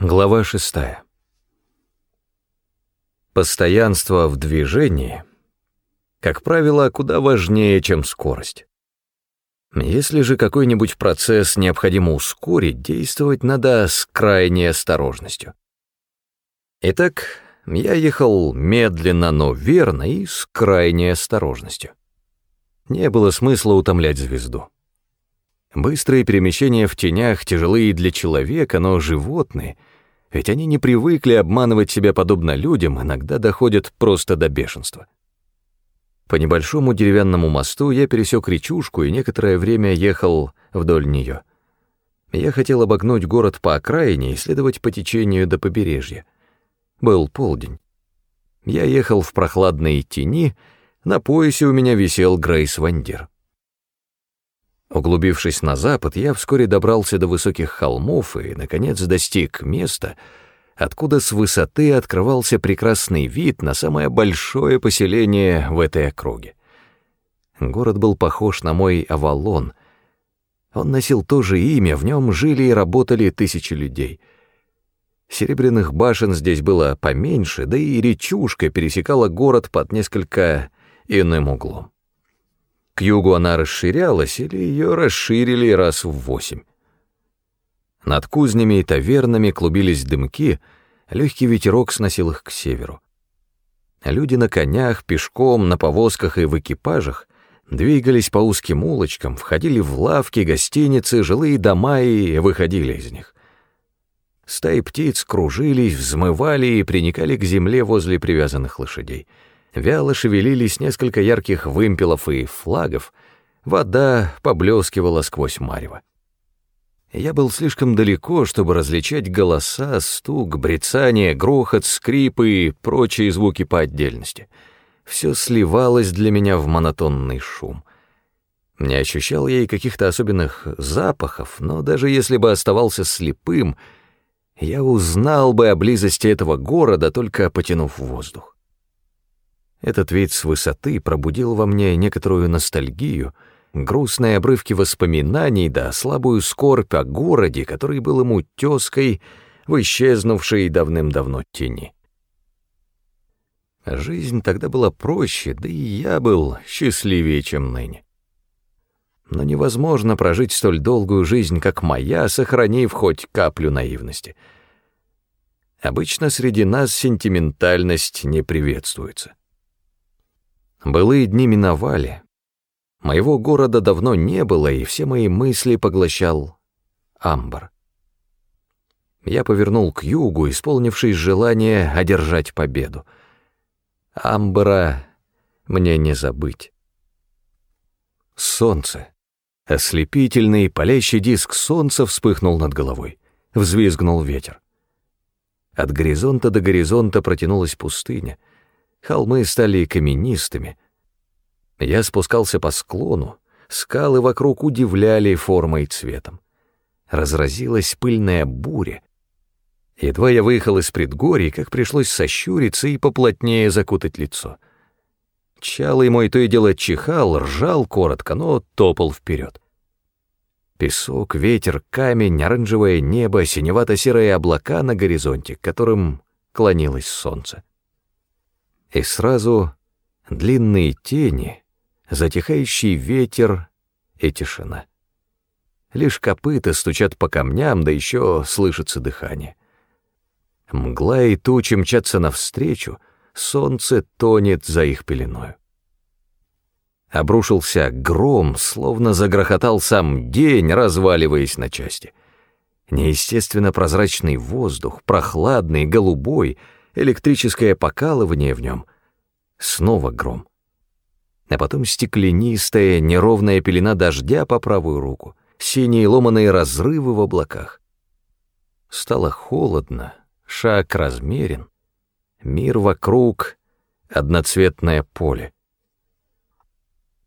Глава шестая. Постоянство в движении, как правило, куда важнее, чем скорость. Если же какой-нибудь процесс необходимо ускорить, действовать надо с крайней осторожностью. Итак, я ехал медленно, но верно и с крайней осторожностью. Не было смысла утомлять звезду. Быстрые перемещения в тенях тяжелые для человека, но животные — ведь они не привыкли обманывать себя подобно людям, иногда доходят просто до бешенства. По небольшому деревянному мосту я пересек речушку и некоторое время ехал вдоль нее. Я хотел обогнуть город по окраине и следовать по течению до побережья. Был полдень. Я ехал в прохладной тени, на поясе у меня висел Грейс Вандир. Углубившись на запад, я вскоре добрался до высоких холмов и, наконец, достиг места, откуда с высоты открывался прекрасный вид на самое большое поселение в этой округе. Город был похож на мой Авалон. Он носил то же имя, в нем жили и работали тысячи людей. Серебряных башен здесь было поменьше, да и речушка пересекала город под несколько иным углом. К югу она расширялась, или ее расширили раз в восемь. Над кузнями и тавернами клубились дымки, легкий ветерок сносил их к северу. Люди на конях, пешком, на повозках и в экипажах двигались по узким улочкам, входили в лавки, гостиницы, жилые дома и выходили из них. Стаи птиц кружились, взмывали и приникали к земле возле привязанных лошадей — вяло шевелились несколько ярких вымпелов и флагов, вода поблескивала сквозь марево. Я был слишком далеко, чтобы различать голоса, стук, брецание, грохот, скрипы и прочие звуки по отдельности. Все сливалось для меня в монотонный шум. Не ощущал я и каких-то особенных запахов, но даже если бы оставался слепым, я узнал бы о близости этого города, только потянув воздух. Этот вид с высоты пробудил во мне некоторую ностальгию, грустные обрывки воспоминаний да слабую скорбь о городе, который был ему тёской в исчезнувшей давным-давно тени. Жизнь тогда была проще, да и я был счастливее, чем ныне. Но невозможно прожить столь долгую жизнь, как моя, сохранив хоть каплю наивности. Обычно среди нас сентиментальность не приветствуется. Былые дни миновали. Моего города давно не было, и все мои мысли поглощал Амбар. Я повернул к югу, исполнившись желание одержать победу. Амбара мне не забыть. Солнце. Ослепительный, палящий диск солнца вспыхнул над головой. Взвизгнул ветер. От горизонта до горизонта протянулась пустыня — Холмы стали каменистыми. Я спускался по склону, скалы вокруг удивляли формой и цветом. Разразилась пыльная буря. Едва я выехал из предгорий, как пришлось сощуриться и поплотнее закутать лицо. Чалый мой то и дело чихал, ржал коротко, но топал вперед. Песок, ветер, камень, оранжевое небо, синевато-серые облака на горизонте, к которым клонилось солнце и сразу длинные тени, затихающий ветер и тишина. Лишь копыта стучат по камням, да еще слышится дыхание. Мгла и тучи мчатся навстречу, солнце тонет за их пеленою. Обрушился гром, словно загрохотал сам день, разваливаясь на части. Неестественно прозрачный воздух, прохладный, голубой — электрическое покалывание в нем, снова гром. А потом стеклянистая, неровная пелена дождя по правую руку, синие ломаные разрывы в облаках. Стало холодно, шаг размерен, мир вокруг — одноцветное поле.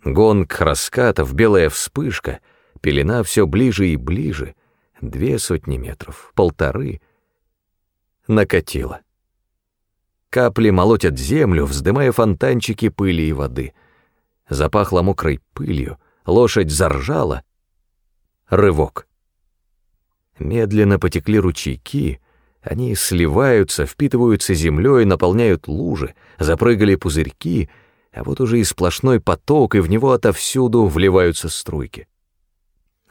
Гонг раскатов, белая вспышка, пелена все ближе и ближе, две сотни метров, полторы, накатила. Капли молотят землю, вздымая фонтанчики пыли и воды. Запахло мокрой пылью, лошадь заржала. Рывок. Медленно потекли ручейки, Они сливаются, впитываются землей, наполняют лужи, запрыгали пузырьки, а вот уже и сплошной поток, и в него отовсюду вливаются струйки.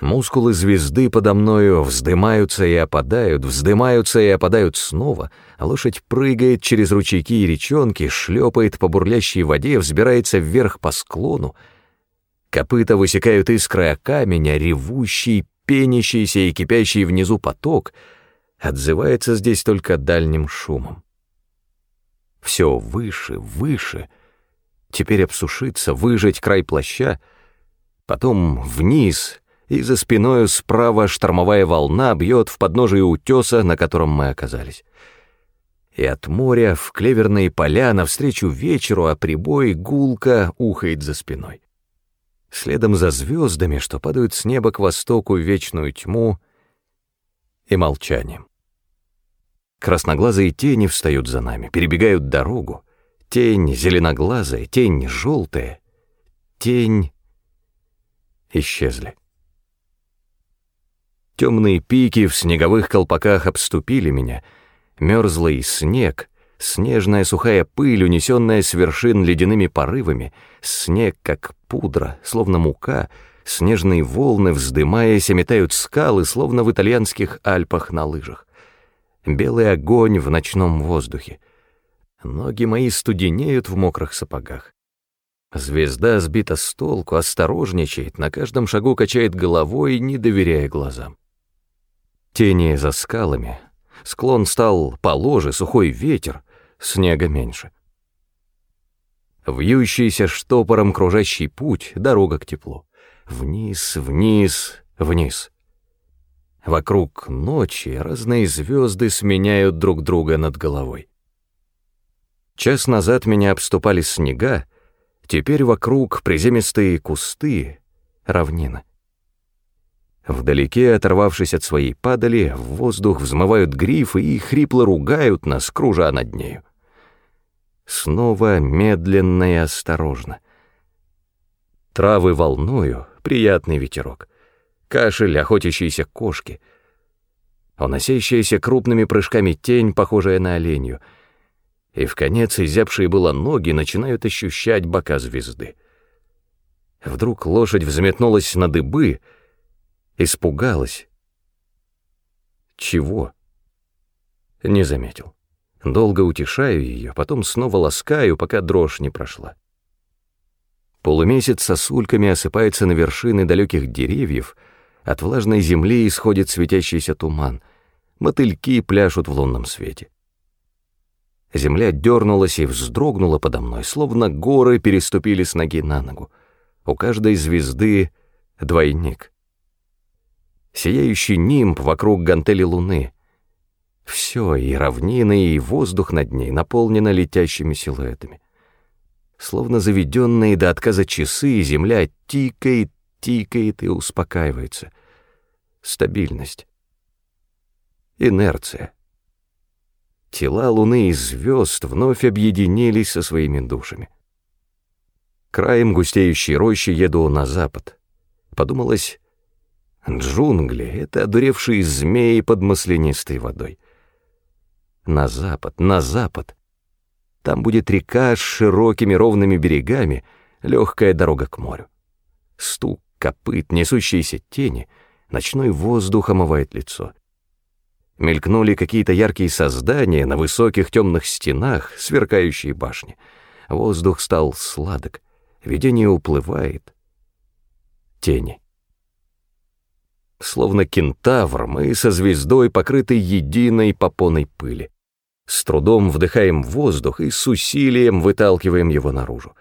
Мускулы звезды подо мною вздымаются и опадают, вздымаются и опадают снова, лошадь прыгает через ручейки и речонки, шлепает по бурлящей воде, взбирается вверх по склону. Копыта высекают искры о камень, а ревущий, пенящийся и кипящий внизу поток отзывается здесь только дальним шумом. Все выше, выше. Теперь обсушиться, выжать край плаща, потом вниз — и за спиною справа штормовая волна бьет в подножие утеса, на котором мы оказались. И от моря в клеверные поля навстречу вечеру, а прибой гулко ухает за спиной. Следом за звездами, что падают с неба к востоку вечную тьму и молчанием. Красноглазые тени встают за нами, перебегают дорогу. Тень зеленоглазая, тень желтая, тень исчезли. Темные пики в снеговых колпаках обступили меня, мерзлый снег, снежная сухая пыль, унесенная с вершин ледяными порывами, снег как пудра, словно мука, снежные волны, вздымаясь, метают скалы, словно в итальянских Альпах на лыжах. Белый огонь в ночном воздухе. Ноги мои студенеют в мокрых сапогах. Звезда сбита с толку, осторожничает, на каждом шагу качает головой, не доверяя глазам. Тени за скалами. Склон стал положе, сухой ветер, снега меньше. Вьющийся штопором кружащий путь, дорога к теплу. Вниз, вниз, вниз. Вокруг ночи разные звезды сменяют друг друга над головой. Час назад меня обступали снега, теперь вокруг приземистые кусты, равнина. Вдалеке, оторвавшись от своей падали, в воздух взмывают грифы и хрипло ругают нас, кружа над нею. Снова медленно и осторожно. Травы волною, приятный ветерок. Кашель охотящейся кошки. Уносящаяся крупными прыжками тень, похожая на оленью. И в конец изябшие было ноги начинают ощущать бока звезды. Вдруг лошадь взметнулась на дыбы — Испугалась. Чего? Не заметил. Долго утешаю ее, потом снова ласкаю, пока дрожь не прошла. Полумесяц сосульками осыпается на вершины далеких деревьев, от влажной земли исходит светящийся туман, мотыльки пляшут в лунном свете. Земля дернулась и вздрогнула подо мной, словно горы переступили с ноги на ногу. У каждой звезды двойник сияющий нимб вокруг гантели луны. Все, и равнины, и воздух над ней наполнено летящими силуэтами. Словно заведенные до отказа часы, земля тикает, тикает и успокаивается. Стабильность. Инерция. Тела луны и звезд вновь объединились со своими душами. Краем густеющей рощи еду на запад. Подумалось, Джунгли — это одуревшие змеи под маслянистой водой. На запад, на запад. Там будет река с широкими ровными берегами, легкая дорога к морю. Стук копыт, несущиеся тени, ночной воздух омывает лицо. Мелькнули какие-то яркие создания на высоких темных стенах, сверкающие башни. Воздух стал сладок, видение уплывает. Тени. Словно кентавр, мы со звездой покрыты единой попоной пыли. С трудом вдыхаем воздух и с усилием выталкиваем его наружу.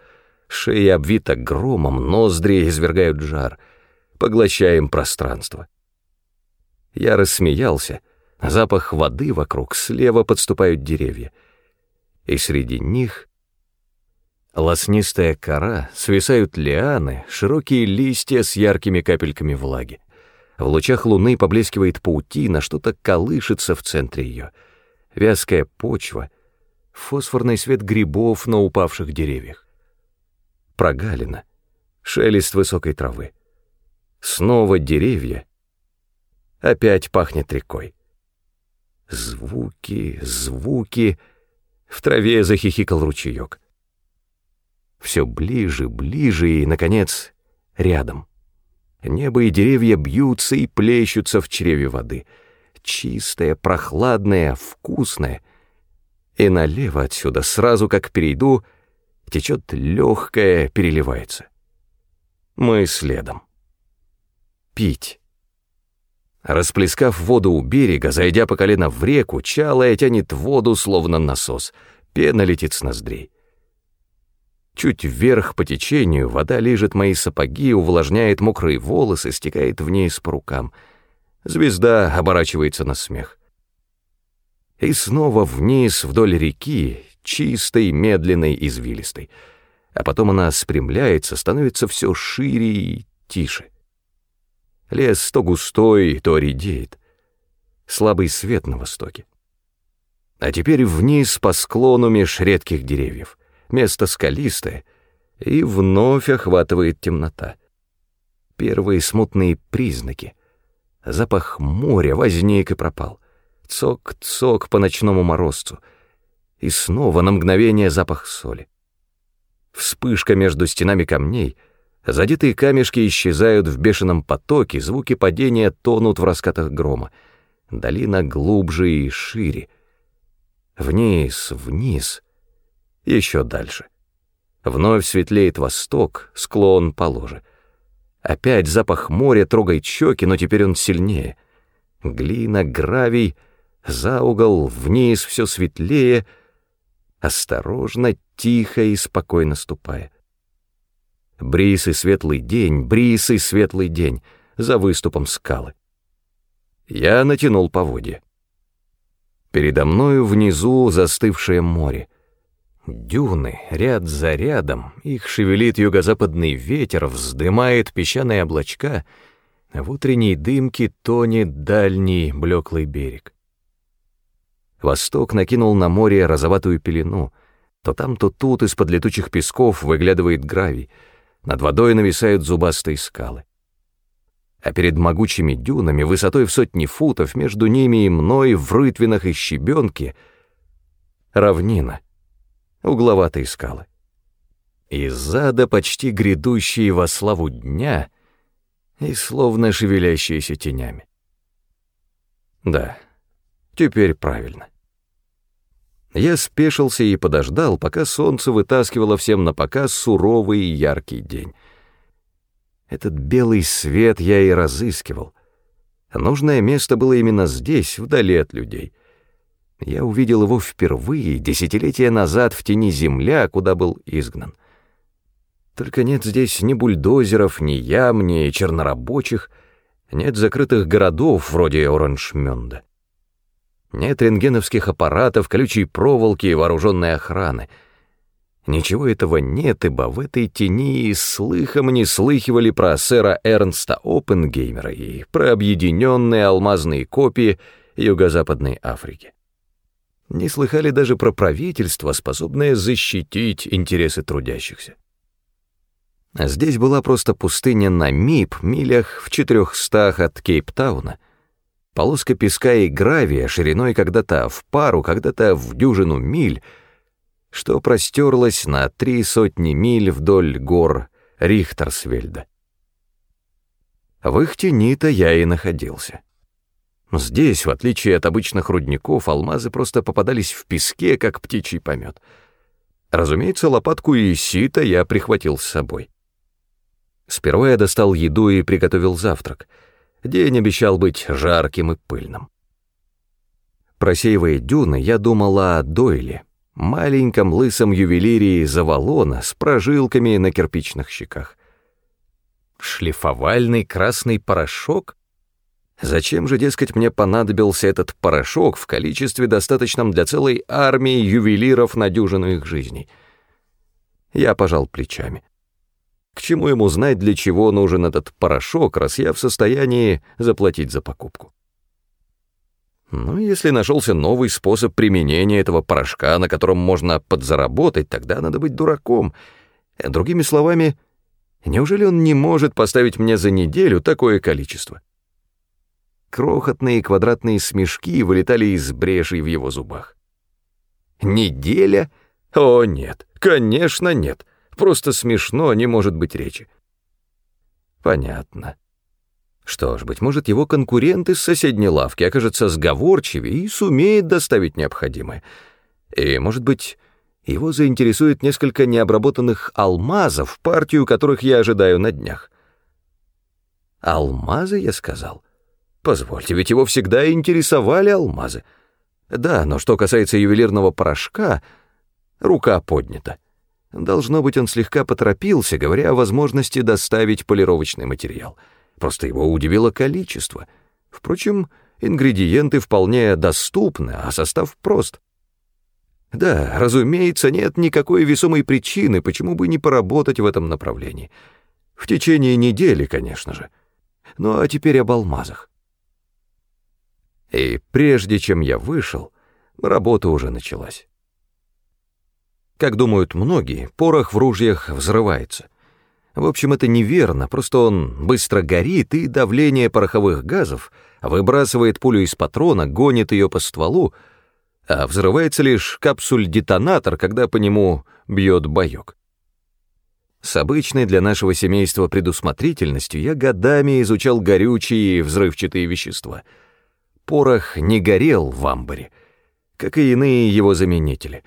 Шея обвита громом, ноздри извергают жар. Поглощаем пространство. Я рассмеялся. Запах воды вокруг, слева подступают деревья. И среди них лоснистая кора, свисают лианы, широкие листья с яркими капельками влаги. В лучах луны поблескивает паутина, что-то колышется в центре ее. Вязкая почва, фосфорный свет грибов на упавших деревьях. Прогалина, шелест высокой травы. Снова деревья. Опять пахнет рекой. Звуки, звуки. В траве захихикал ручеек. Все ближе, ближе и, наконец, рядом. Небо и деревья бьются и плещутся в чреве воды. Чистое, прохладное, вкусное. И налево отсюда, сразу как перейду, течет легкое, переливается. Мы следом. Пить. Расплескав воду у берега, зайдя по колено в реку, чалая тянет воду, словно насос. Пена летит с ноздрей. Чуть вверх по течению вода лижет мои сапоги, увлажняет мокрые волосы, стекает вниз по рукам. Звезда оборачивается на смех. И снова вниз вдоль реки, чистой, медленной, извилистой. А потом она спрямляется, становится все шире и тише. Лес то густой, то редеет. Слабый свет на востоке. А теперь вниз по склону меж редких деревьев. Место скалистое, и вновь охватывает темнота. Первые смутные признаки. Запах моря возник и пропал. Цок-цок по ночному морозцу. И снова на мгновение запах соли. Вспышка между стенами камней — Задетые камешки исчезают в бешеном потоке, звуки падения тонут в раскатах грома. Долина глубже и шире. Вниз, вниз, еще дальше. Вновь светлеет восток, склон положе. Опять запах моря трогает щеки, но теперь он сильнее. Глина, гравий, за угол, вниз все светлее, осторожно, тихо и спокойно ступая. Бриз и светлый день, бриз и светлый день, за выступом скалы. Я натянул поводья. Передо мною внизу застывшее море. Дюны, ряд за рядом, их шевелит юго-западный ветер, вздымает песчаные облачка, в утренней дымке тонет дальний блеклый берег. Восток накинул на море розоватую пелену, то там, то тут из-под летучих песков выглядывает гравий — над водой нависают зубастые скалы. А перед могучими дюнами, высотой в сотни футов, между ними и мной в рытвинах и щебенке, равнина, угловатые скалы. И зада почти грядущие во славу дня и словно шевелящиеся тенями. Да, теперь правильно. Я спешился и подождал, пока солнце вытаскивало всем на показ суровый и яркий день. Этот белый свет я и разыскивал. Нужное место было именно здесь, вдали от людей. Я увидел его впервые, десятилетия назад, в тени земля, куда был изгнан. Только нет здесь ни бульдозеров, ни ям, ни чернорабочих, нет закрытых городов вроде Оранжмёнда. Нет рентгеновских аппаратов, колючей проволоки и вооруженной охраны. Ничего этого нет, ибо в этой тени слыхом не слыхивали про сэра Эрнста Оппенгеймера и про объединенные алмазные копии Юго-Западной Африки. Не слыхали даже про правительство, способное защитить интересы трудящихся. А здесь была просто пустыня Намиб, милях в четырехстах от Кейптауна — полоска песка и гравия шириной когда-то в пару, когда-то в дюжину миль, что простерлась на три сотни миль вдоль гор Рихтерсвельда. В их тени-то я и находился. Здесь, в отличие от обычных рудников, алмазы просто попадались в песке, как птичий помет. Разумеется, лопатку и сито я прихватил с собой. Сперва я достал еду и приготовил завтрак — День обещал быть жарким и пыльным. Просеивая дюны, я думал о Дойле, маленьком лысом ювелире из Авалона с прожилками на кирпичных щеках. Шлифовальный красный порошок? Зачем же, дескать, мне понадобился этот порошок в количестве, достаточном для целой армии ювелиров на дюжину их жизней? Я пожал плечами. К чему ему знать, для чего нужен этот порошок, раз я в состоянии заплатить за покупку? Ну, если нашелся новый способ применения этого порошка, на котором можно подзаработать, тогда надо быть дураком. Другими словами, неужели он не может поставить мне за неделю такое количество? Крохотные квадратные смешки вылетали из брешей в его зубах. Неделя? О, нет, конечно, нет. Просто смешно, не может быть речи. Понятно. Что ж, быть может, его конкурент из соседней лавки окажется сговорчивее и сумеет доставить необходимое. И, может быть, его заинтересует несколько необработанных алмазов, партию которых я ожидаю на днях. Алмазы, я сказал? Позвольте, ведь его всегда интересовали алмазы. Да, но что касается ювелирного порошка, рука поднята. Должно быть, он слегка поторопился, говоря о возможности доставить полировочный материал. Просто его удивило количество. Впрочем, ингредиенты вполне доступны, а состав прост. Да, разумеется, нет никакой весомой причины, почему бы не поработать в этом направлении. В течение недели, конечно же. Ну а теперь об алмазах. И прежде чем я вышел, работа уже началась. Как думают многие, порох в ружьях взрывается. В общем, это неверно, просто он быстро горит, и давление пороховых газов выбрасывает пулю из патрона, гонит ее по стволу, а взрывается лишь капсуль-детонатор, когда по нему бьет боек. С обычной для нашего семейства предусмотрительностью я годами изучал горючие и взрывчатые вещества. Порох не горел в амбаре, как и иные его заменители,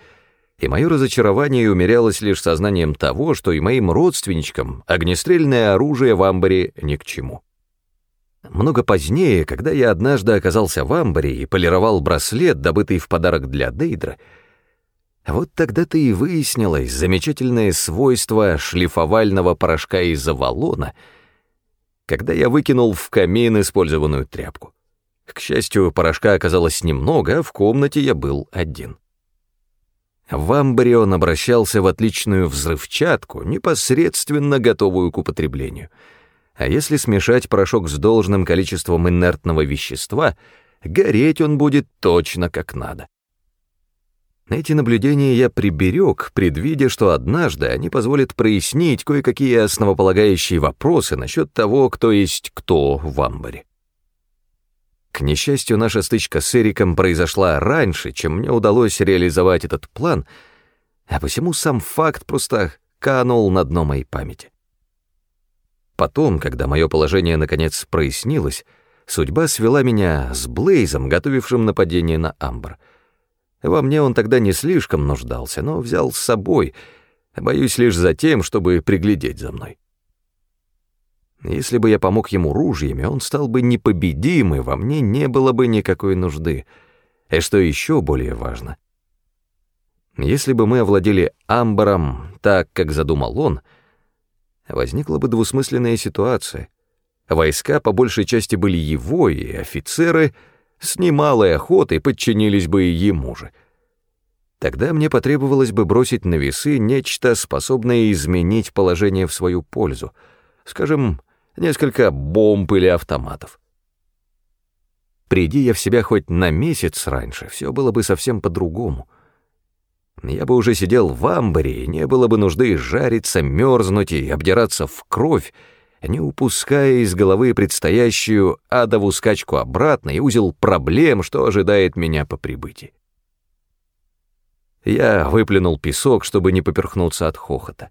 и мое разочарование умерялось лишь сознанием того, что и моим родственничкам огнестрельное оружие в амбаре ни к чему. Много позднее, когда я однажды оказался в амбаре и полировал браслет, добытый в подарок для Дейдра, вот тогда-то и выяснилось замечательное свойство шлифовального порошка из авалона, когда я выкинул в камин использованную тряпку. К счастью, порошка оказалось немного, а в комнате я был один. В амбаре он обращался в отличную взрывчатку, непосредственно готовую к употреблению. А если смешать порошок с должным количеством инертного вещества, гореть он будет точно как надо. Эти наблюдения я приберег, предвидя, что однажды они позволят прояснить кое-какие основополагающие вопросы насчет того, кто есть кто в амбаре. К несчастью, наша стычка с Эриком произошла раньше, чем мне удалось реализовать этот план, а посему сам факт просто канул на дно моей памяти. Потом, когда мое положение наконец прояснилось, судьба свела меня с Блейзом, готовившим нападение на Амбр — во мне он тогда не слишком нуждался, но взял с собой, боюсь лишь за тем, чтобы приглядеть за мной. Если бы я помог ему ружьями, он стал бы непобедим, и во мне не было бы никакой нужды. И что еще более важно, если бы мы овладели амбаром так, как задумал он, возникла бы двусмысленная ситуация. Войска по большей части были его, и офицеры — с немалой охотой подчинились бы ему же. Тогда мне потребовалось бы бросить на весы нечто, способное изменить положение в свою пользу, скажем, несколько бомб или автоматов. Приди я в себя хоть на месяц раньше, все было бы совсем по-другому. Я бы уже сидел в амбаре, и не было бы нужды жариться, мерзнуть и обдираться в кровь, не упуская из головы предстоящую адову скачку обратно и узел проблем, что ожидает меня по прибытии. Я выплюнул песок, чтобы не поперхнуться от хохота.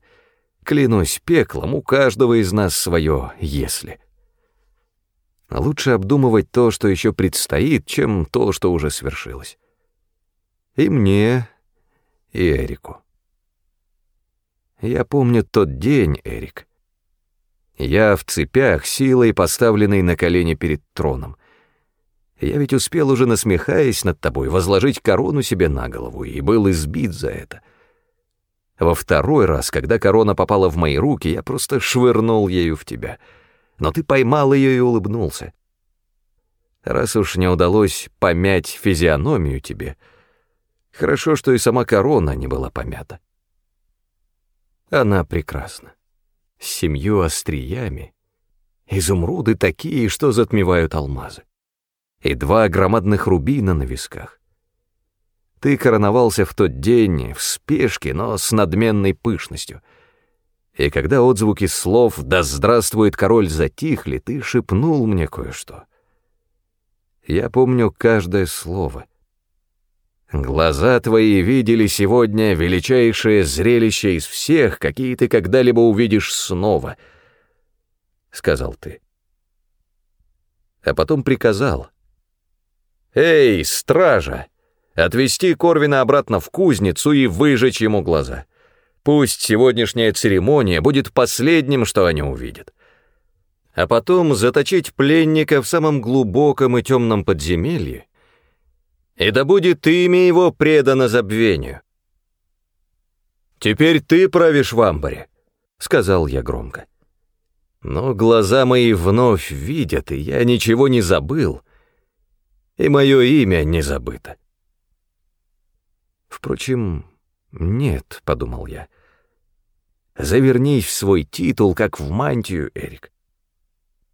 Клянусь пеклом, у каждого из нас свое «если». Лучше обдумывать то, что еще предстоит, чем то, что уже свершилось. И мне, и Эрику. Я помню тот день, Эрик, я в цепях, силой поставленной на колени перед троном. Я ведь успел уже, насмехаясь над тобой, возложить корону себе на голову и был избит за это. Во второй раз, когда корона попала в мои руки, я просто швырнул ею в тебя. Но ты поймал ее и улыбнулся. Раз уж не удалось помять физиономию тебе, хорошо, что и сама корона не была помята. Она прекрасна с семью остриями, изумруды такие, что затмевают алмазы, и два громадных рубина на висках. Ты короновался в тот день в спешке, но с надменной пышностью. И когда отзвуки слов «Да здравствует король» затихли, ты шепнул мне кое-что. Я помню каждое слово. Глаза твои видели сегодня величайшее зрелище из всех, какие ты когда-либо увидишь снова, — сказал ты. А потом приказал. «Эй, стража, отвести Корвина обратно в кузницу и выжечь ему глаза. Пусть сегодняшняя церемония будет последним, что они увидят а потом заточить пленника в самом глубоком и темном подземелье, и да будет имя его предано забвению. «Теперь ты правишь в амбаре», — сказал я громко. Но глаза мои вновь видят, и я ничего не забыл, и мое имя не забыто. Впрочем, нет, — подумал я, — завернись в свой титул, как в мантию, Эрик.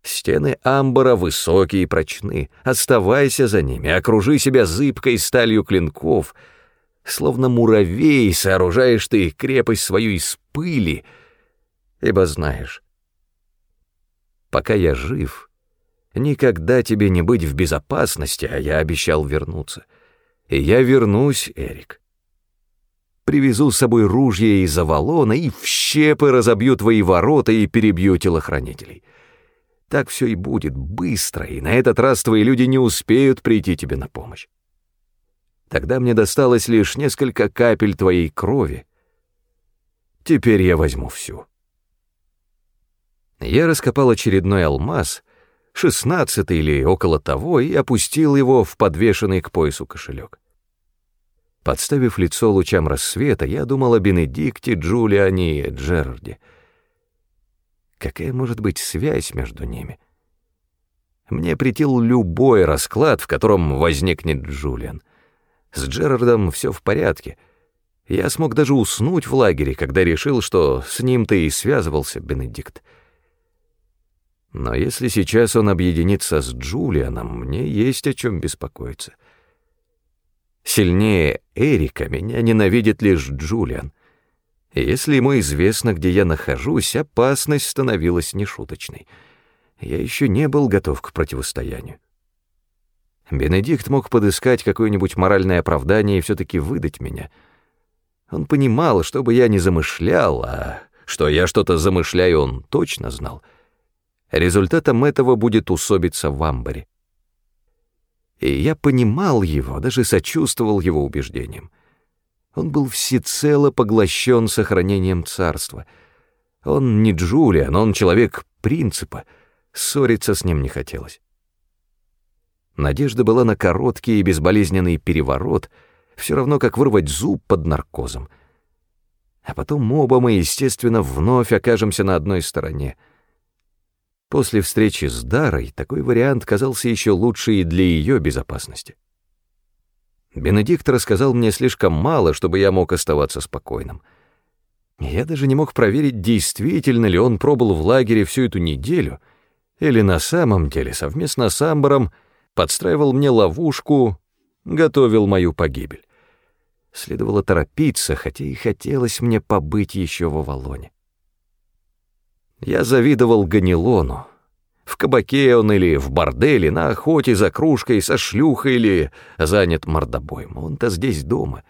Стены амбара высокие и прочны. Оставайся за ними, окружи себя зыбкой сталью клинков. Словно муравей сооружаешь ты крепость свою из пыли, ибо знаешь, пока я жив, никогда тебе не быть в безопасности, а я обещал вернуться. И я вернусь, Эрик. Привезу с собой ружья из Авалона и в щепы разобью твои ворота и перебью телохранителей. Так все и будет, быстро, и на этот раз твои люди не успеют прийти тебе на помощь. Тогда мне досталось лишь несколько капель твоей крови. Теперь я возьму всю. Я раскопал очередной алмаз, шестнадцатый или около того, и опустил его в подвешенный к поясу кошелек. Подставив лицо лучам рассвета, я думал о Бенедикте, Джулиане и Джерарде — Какая может быть связь между ними? Мне претил любой расклад, в котором возникнет Джулиан. С Джерардом все в порядке. Я смог даже уснуть в лагере, когда решил, что с ним-то и связывался Бенедикт. Но если сейчас он объединится с Джулианом, мне есть о чем беспокоиться. Сильнее Эрика меня ненавидит лишь Джулиан. Если ему известно, где я нахожусь, опасность становилась нешуточной. Я еще не был готов к противостоянию. Бенедикт мог подыскать какое-нибудь моральное оправдание и все-таки выдать меня. Он понимал, что бы я ни замышлял, а что я что-то замышляю, он точно знал. Результатом этого будет усобица в амбаре. И я понимал его, даже сочувствовал его убеждениям. Он был всецело поглощен сохранением царства. Он не Джулиан, он человек принципа. Ссориться с ним не хотелось. Надежда была на короткий и безболезненный переворот, все равно как вырвать зуб под наркозом. А потом оба мы, естественно, вновь окажемся на одной стороне. После встречи с Дарой такой вариант казался еще лучше и для ее безопасности. Бенедикт рассказал мне слишком мало, чтобы я мог оставаться спокойным. Я даже не мог проверить, действительно ли он пробыл в лагере всю эту неделю, или на самом деле совместно с Амбаром подстраивал мне ловушку, готовил мою погибель. Следовало торопиться, хотя и хотелось мне побыть еще в Авалоне. Я завидовал Ганилону, в кабаке он или в борделе, на охоте за кружкой, со шлюхой или занят мордобоем. Он-то здесь дома.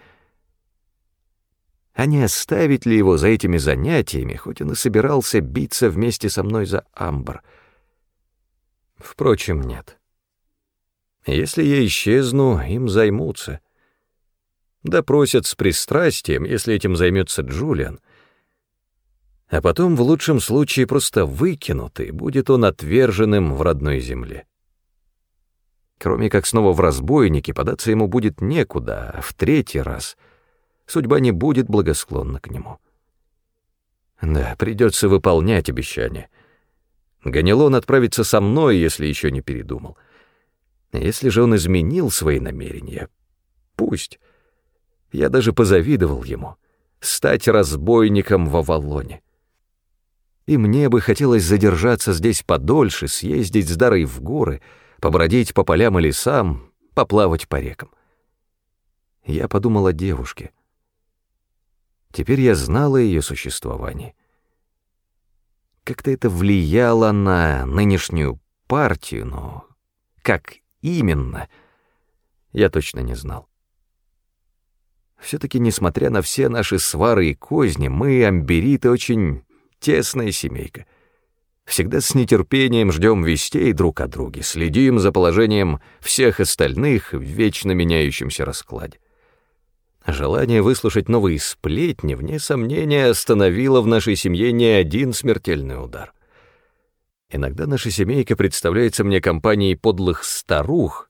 А не оставить ли его за этими занятиями, хоть он и собирался биться вместе со мной за амбар? Впрочем, нет. Если я исчезну, им займутся. Допросят с пристрастием, если этим займется Джулиан — а потом в лучшем случае просто выкинут, и будет он отверженным в родной земле. Кроме как снова в разбойники, податься ему будет некуда, а в третий раз судьба не будет благосклонна к нему. Да, придется выполнять обещание. Ганилон отправится со мной, если еще не передумал. Если же он изменил свои намерения, пусть. Я даже позавидовал ему — стать разбойником в Авалоне и мне бы хотелось задержаться здесь подольше, съездить с Дарой в горы, побродить по полям и лесам, поплавать по рекам. Я подумал о девушке. Теперь я знал о ее существовании. Как-то это влияло на нынешнюю партию, но как именно, я точно не знал. Все-таки, несмотря на все наши свары и козни, мы, амбериты, очень тесная семейка. Всегда с нетерпением ждем вестей друг о друге, следим за положением всех остальных в вечно меняющемся раскладе. Желание выслушать новые сплетни, вне сомнения, остановило в нашей семье не один смертельный удар. Иногда наша семейка представляется мне компанией подлых старух,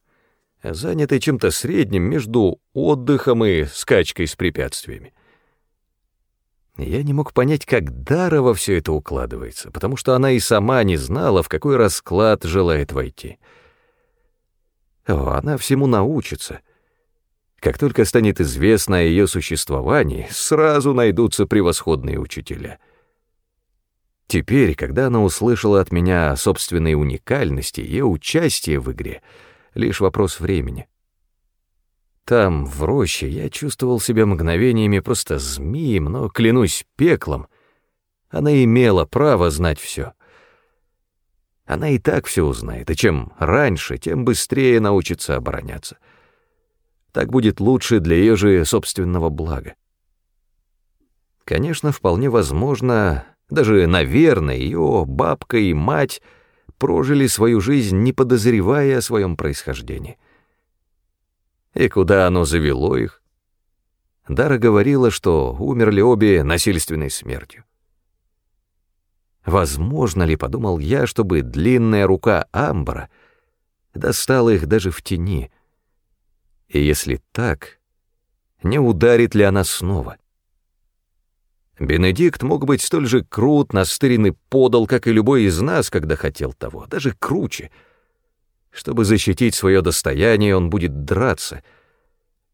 занятой чем-то средним между отдыхом и скачкой с препятствиями. Я не мог понять, как Дарова все это укладывается, потому что она и сама не знала, в какой расклад желает войти. О, она всему научится. Как только станет известно о ее существовании, сразу найдутся превосходные учителя. Теперь, когда она услышала от меня о собственной уникальности, ее участие в игре — лишь вопрос времени. Там, в роще, я чувствовал себя мгновениями просто змеем, но, клянусь пеклом, она имела право знать все. Она и так все узнает, и чем раньше, тем быстрее научится обороняться. Так будет лучше для ее же собственного блага. Конечно, вполне возможно, даже, наверное, ее бабка и мать прожили свою жизнь, не подозревая о своем происхождении — и куда оно завело их? Дара говорила, что умерли обе насильственной смертью. Возможно ли, подумал я, чтобы длинная рука Амбра достала их даже в тени? И если так, не ударит ли она снова? Бенедикт мог быть столь же крут, настырен и подал, как и любой из нас, когда хотел того, даже круче — чтобы защитить свое достояние, он будет драться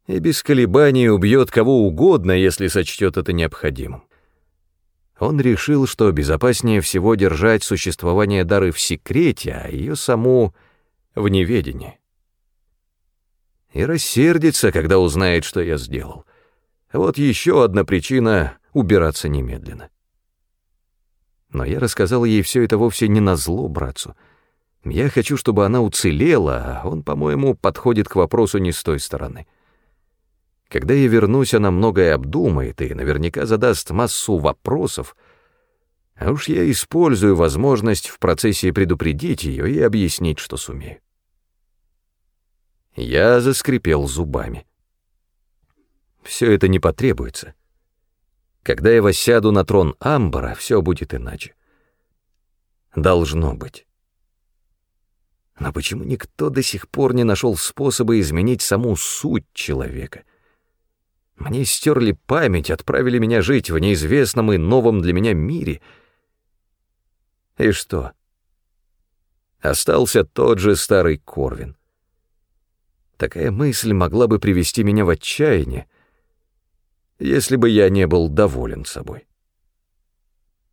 и без колебаний убьет кого угодно, если сочтет это необходимым. Он решил, что безопаснее всего держать существование дары в секрете, а ее саму в неведении. И рассердится, когда узнает, что я сделал. Вот еще одна причина — убираться немедленно. Но я рассказал ей все это вовсе не на зло братцу — я хочу, чтобы она уцелела, а он, по-моему, подходит к вопросу не с той стороны. Когда я вернусь, она многое обдумает и наверняка задаст массу вопросов, а уж я использую возможность в процессе предупредить ее и объяснить, что сумею. Я заскрипел зубами. Все это не потребуется. Когда я воссяду на трон Амбара, все будет иначе. Должно быть. Но почему никто до сих пор не нашел способа изменить саму суть человека? Мне стерли память, отправили меня жить в неизвестном и новом для меня мире. И что? Остался тот же старый Корвин. Такая мысль могла бы привести меня в отчаяние, если бы я не был доволен собой.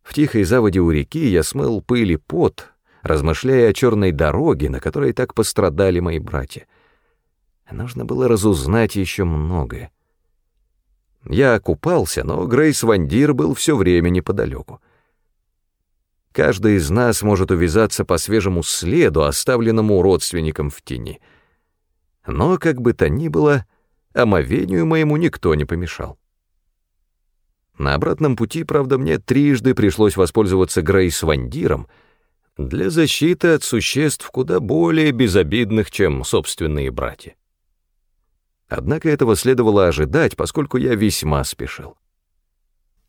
В тихой заводе у реки я смыл пыль и пот, размышляя о черной дороге, на которой так пострадали мои братья. Нужно было разузнать еще многое. Я окупался, но Грейс Вандир был все время неподалеку. Каждый из нас может увязаться по свежему следу, оставленному родственникам в тени. Но, как бы то ни было, омовению моему никто не помешал. На обратном пути, правда, мне трижды пришлось воспользоваться Грейс Вандиром — для защиты от существ куда более безобидных, чем собственные братья. Однако этого следовало ожидать, поскольку я весьма спешил.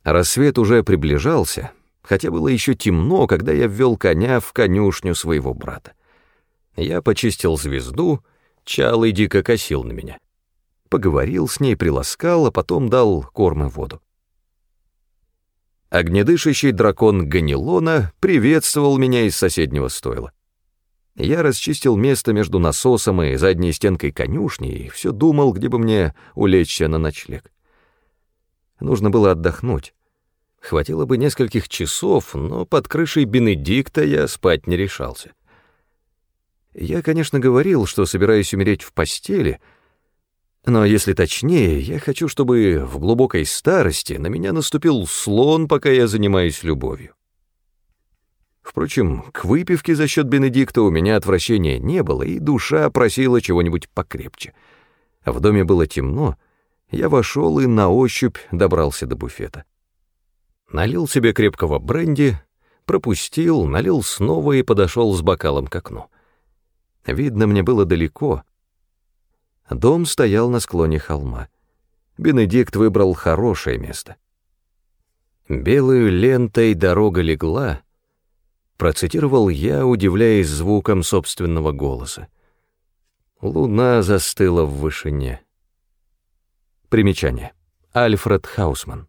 Рассвет уже приближался, хотя было еще темно, когда я ввел коня в конюшню своего брата. Я почистил звезду, Чалый дико косил на меня. Поговорил с ней, приласкал, а потом дал корм и воду. Огнедышащий дракон Ганилона приветствовал меня из соседнего стойла. Я расчистил место между насосом и задней стенкой конюшни и все думал, где бы мне улечься на ночлег. Нужно было отдохнуть. Хватило бы нескольких часов, но под крышей Бенедикта я спать не решался. Я, конечно, говорил, что собираюсь умереть в постели — но если точнее, я хочу, чтобы в глубокой старости на меня наступил слон, пока я занимаюсь любовью. Впрочем, к выпивке за счет Бенедикта у меня отвращения не было, и душа просила чего-нибудь покрепче. В доме было темно, я вошел и на ощупь добрался до буфета. Налил себе крепкого бренди, пропустил, налил снова и подошел с бокалом к окну. Видно мне было далеко. Дом стоял на склоне холма. Бенедикт выбрал хорошее место. «Белую лентой дорога легла», — процитировал я, удивляясь звуком собственного голоса. Луна застыла в вышине. Примечание. Альфред Хаусман.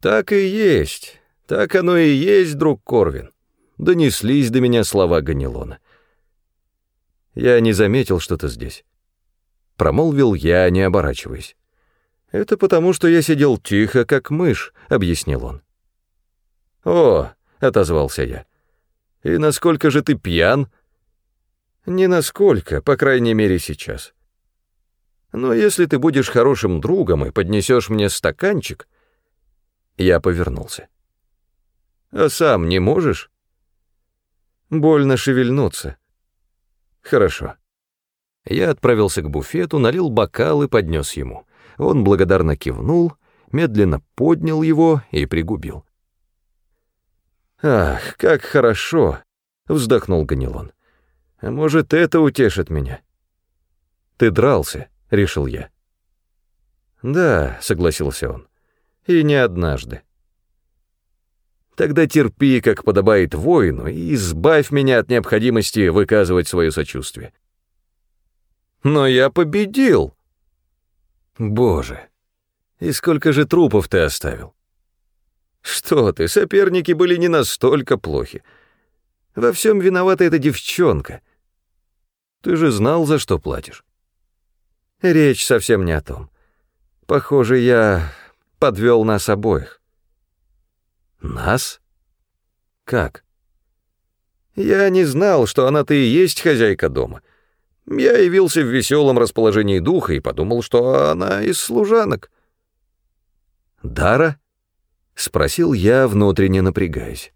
«Так и есть, так оно и есть, друг Корвин», — донеслись до меня слова Ганилона. Я не заметил что-то здесь. Промолвил я, не оборачиваясь. «Это потому, что я сидел тихо, как мышь», — объяснил он. «О», — отозвался я, — «и насколько же ты пьян?» «Не насколько, по крайней мере, сейчас. Но если ты будешь хорошим другом и поднесешь мне стаканчик...» Я повернулся. «А сам не можешь?» «Больно шевельнуться». «Хорошо». Я отправился к буфету, налил бокал и поднес ему. Он благодарно кивнул, медленно поднял его и пригубил. «Ах, как хорошо!» — вздохнул Ганилон. «А может, это утешит меня?» «Ты дрался», — решил я. «Да», — согласился он, — «и не однажды». «Тогда терпи, как подобает воину, и избавь меня от необходимости выказывать свое сочувствие». «Но я победил!» «Боже, и сколько же трупов ты оставил?» «Что ты, соперники были не настолько плохи. Во всем виновата эта девчонка. Ты же знал, за что платишь». «Речь совсем не о том. Похоже, я подвел нас обоих». «Нас? Как?» «Я не знал, что она-то и есть хозяйка дома». Я явился в веселом расположении духа и подумал, что она из служанок. «Дара?» — спросил я, внутренне напрягаясь.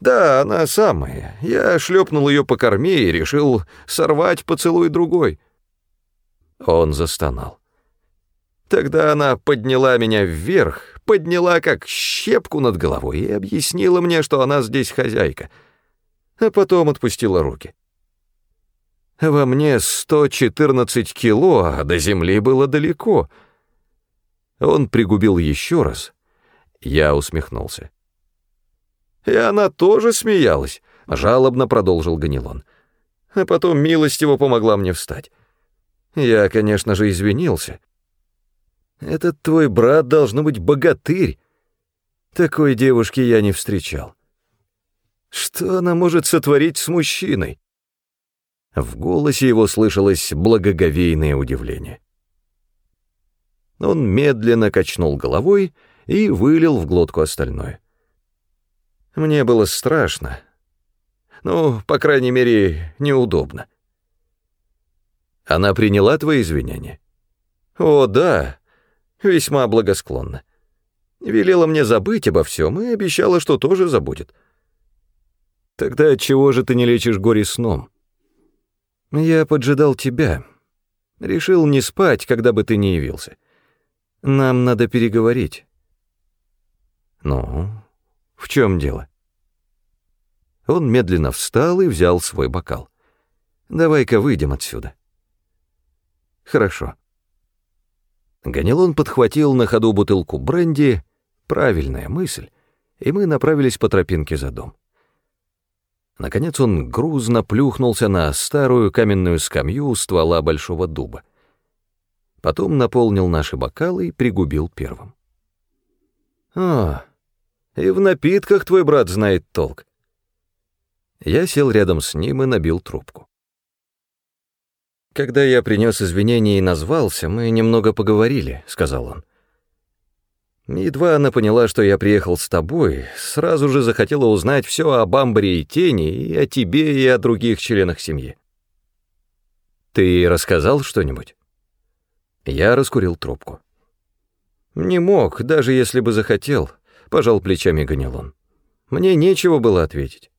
«Да, она самая. Я шлепнул ее по корме и решил сорвать поцелуй другой». Он застонал. Тогда она подняла меня вверх, подняла как щепку над головой и объяснила мне, что она здесь хозяйка, а потом отпустила руки. Во мне 114 кило, а до земли было далеко. Он пригубил еще раз. Я усмехнулся. И она тоже смеялась, жалобно продолжил Ганилон. А потом милостиво помогла мне встать. Я, конечно же, извинился. Этот твой брат должно быть богатырь. Такой девушки я не встречал. Что она может сотворить с мужчиной? В голосе его слышалось благоговейное удивление. Он медленно качнул головой и вылил в глотку остальное. Мне было страшно. Ну, по крайней мере, неудобно. Она приняла твои извинения? О, да, весьма благосклонно. Велела мне забыть обо всем и обещала, что тоже забудет. Тогда чего же ты не лечишь горе сном? Я поджидал тебя. Решил не спать, когда бы ты не явился. Нам надо переговорить. Ну, в чем дело? Он медленно встал и взял свой бокал. Давай-ка выйдем отсюда. Хорошо. Ганилон подхватил на ходу бутылку бренди, правильная мысль, и мы направились по тропинке за дом. Наконец он грузно плюхнулся на старую каменную скамью у ствола большого дуба. Потом наполнил наши бокалы и пригубил первым. «О, и в напитках твой брат знает толк». Я сел рядом с ним и набил трубку. «Когда я принес извинения и назвался, мы немного поговорили», — сказал он. Едва она поняла, что я приехал с тобой, сразу же захотела узнать все об Амбре и Тени, и о тебе, и о других членах семьи. Ты рассказал что-нибудь? Я раскурил трубку. Не мог, даже если бы захотел, пожал плечами Ганилон. Мне нечего было ответить.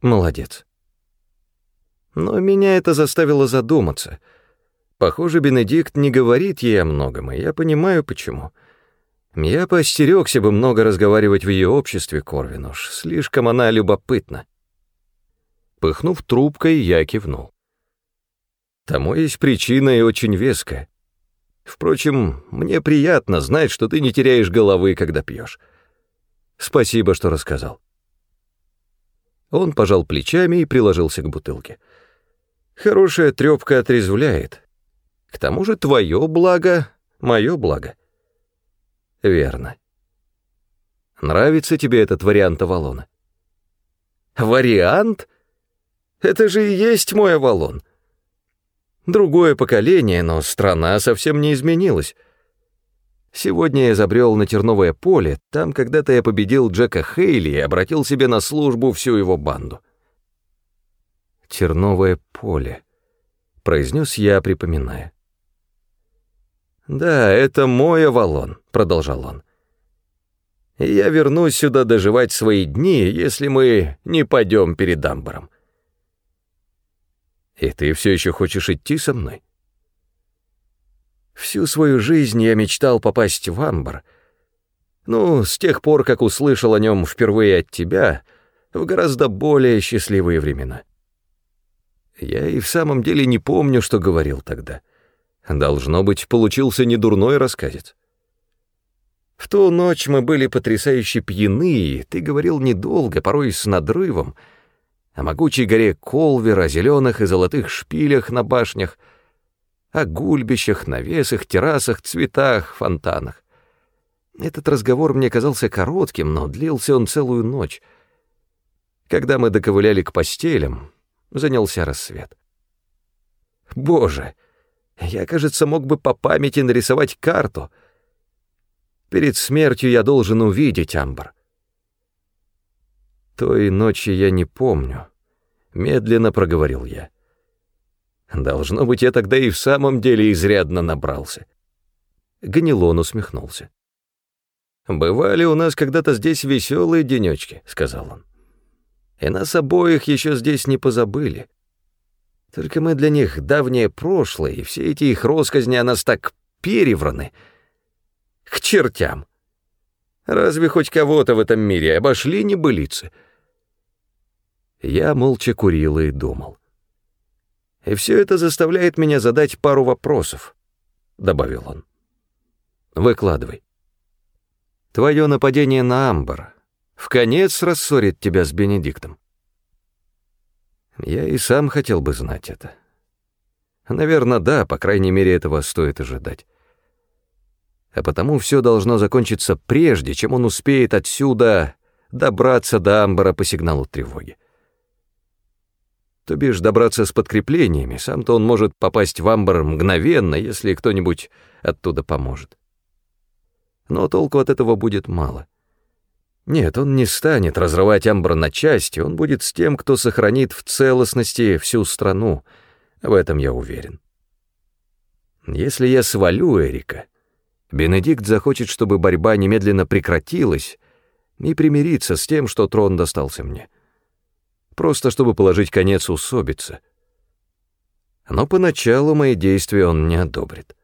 Молодец. Но меня это заставило задуматься. Похоже, Бенедикт не говорит ей о многом, и я понимаю, почему. Я поостерегся бы много разговаривать в ее обществе, Корвин уж, слишком она любопытна. Пыхнув трубкой, я кивнул. Тому есть причина и очень веская. Впрочем, мне приятно знать, что ты не теряешь головы, когда пьешь. Спасибо, что рассказал. Он пожал плечами и приложился к бутылке. Хорошая трёпка отрезвляет. К тому же твое благо — мое благо. Верно. Нравится тебе этот вариант Авалона? Вариант? Это же и есть мой Авалон. Другое поколение, но страна совсем не изменилась. Сегодня я забрел на Терновое поле, там когда-то я победил Джека Хейли и обратил себе на службу всю его банду. «Терновое поле», — произнес я, припоминая. «Да, это мой Авалон», — продолжал он. «И я вернусь сюда доживать свои дни, если мы не пойдем перед Амбаром». «И ты все еще хочешь идти со мной?» Всю свою жизнь я мечтал попасть в Амбар. Ну, с тех пор, как услышал о нем впервые от тебя, в гораздо более счастливые времена. Я и в самом деле не помню, что говорил тогда. Должно быть, получился недурной рассказец. В ту ночь мы были потрясающе пьяны, ты говорил недолго, порой с надрывом, о могучей горе Колвер, о зеленых и золотых шпилях на башнях — о гульбищах, навесах, террасах, цветах, фонтанах. Этот разговор мне казался коротким, но длился он целую ночь. Когда мы доковыляли к постелям, занялся рассвет. Боже, я, кажется, мог бы по памяти нарисовать карту. Перед смертью я должен увидеть Амбр. Той ночи я не помню, — медленно проговорил я. Должно быть, я тогда и в самом деле изрядно набрался. Ганилон усмехнулся. «Бывали у нас когда-то здесь веселые денечки», — сказал он. «И нас обоих еще здесь не позабыли. Только мы для них давнее прошлое, и все эти их росказни о нас так перевраны. К чертям! Разве хоть кого-то в этом мире обошли небылицы?» Я молча курил и думал. И все это заставляет меня задать пару вопросов, — добавил он. Выкладывай. Твое нападение на Амбар в конец рассорит тебя с Бенедиктом. Я и сам хотел бы знать это. Наверное, да, по крайней мере, этого стоит ожидать. А потому все должно закончиться прежде, чем он успеет отсюда добраться до Амбара по сигналу тревоги. То бишь добраться с подкреплениями, сам-то он может попасть в амбар мгновенно, если кто-нибудь оттуда поможет. Но толку от этого будет мало. Нет, он не станет разрывать амбар на части, он будет с тем, кто сохранит в целостности всю страну, в этом я уверен. Если я свалю Эрика, Бенедикт захочет, чтобы борьба немедленно прекратилась и примириться с тем, что трон достался мне просто чтобы положить конец усобице. Но поначалу мои действия он не одобрит.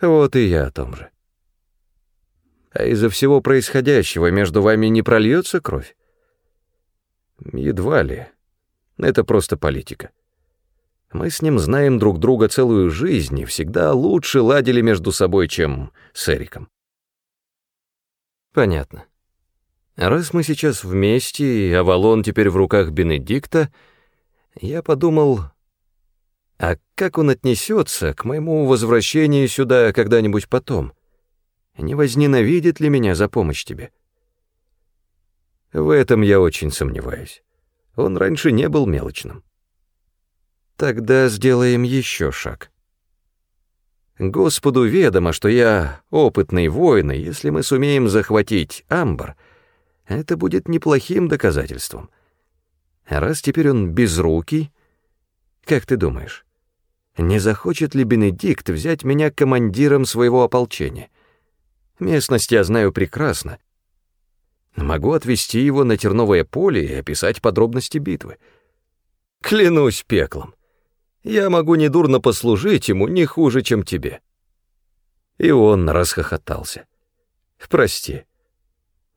Вот и я о том же. А из-за всего происходящего между вами не прольется кровь? Едва ли. Это просто политика. Мы с ним знаем друг друга целую жизнь и всегда лучше ладили между собой, чем с Эриком. Понятно. Раз мы сейчас вместе, и Авалон теперь в руках Бенедикта, я подумал, а как он отнесется к моему возвращению сюда когда-нибудь потом? Не возненавидит ли меня за помощь тебе? В этом я очень сомневаюсь. Он раньше не был мелочным. Тогда сделаем еще шаг. Господу ведомо, что я опытный воин, и если мы сумеем захватить Амбар — это будет неплохим доказательством. раз теперь он безрукий, как ты думаешь, не захочет ли Бенедикт взять меня командиром своего ополчения? Местность я знаю прекрасно. Могу отвезти его на терновое поле и описать подробности битвы. Клянусь пеклом. Я могу недурно послужить ему не хуже, чем тебе. И он расхохотался. Прости.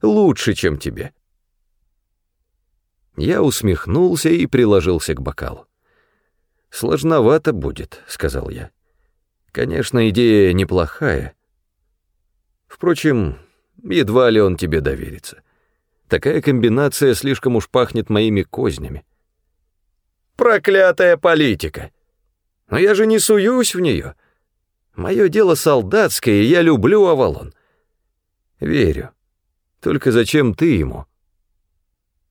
Лучше, чем тебе. Я усмехнулся и приложился к бокалу. «Сложновато будет», — сказал я. «Конечно, идея неплохая. Впрочем, едва ли он тебе доверится. Такая комбинация слишком уж пахнет моими кознями». «Проклятая политика! Но я же не суюсь в нее. Мое дело солдатское, и я люблю Авалон». «Верю. Только зачем ты ему?»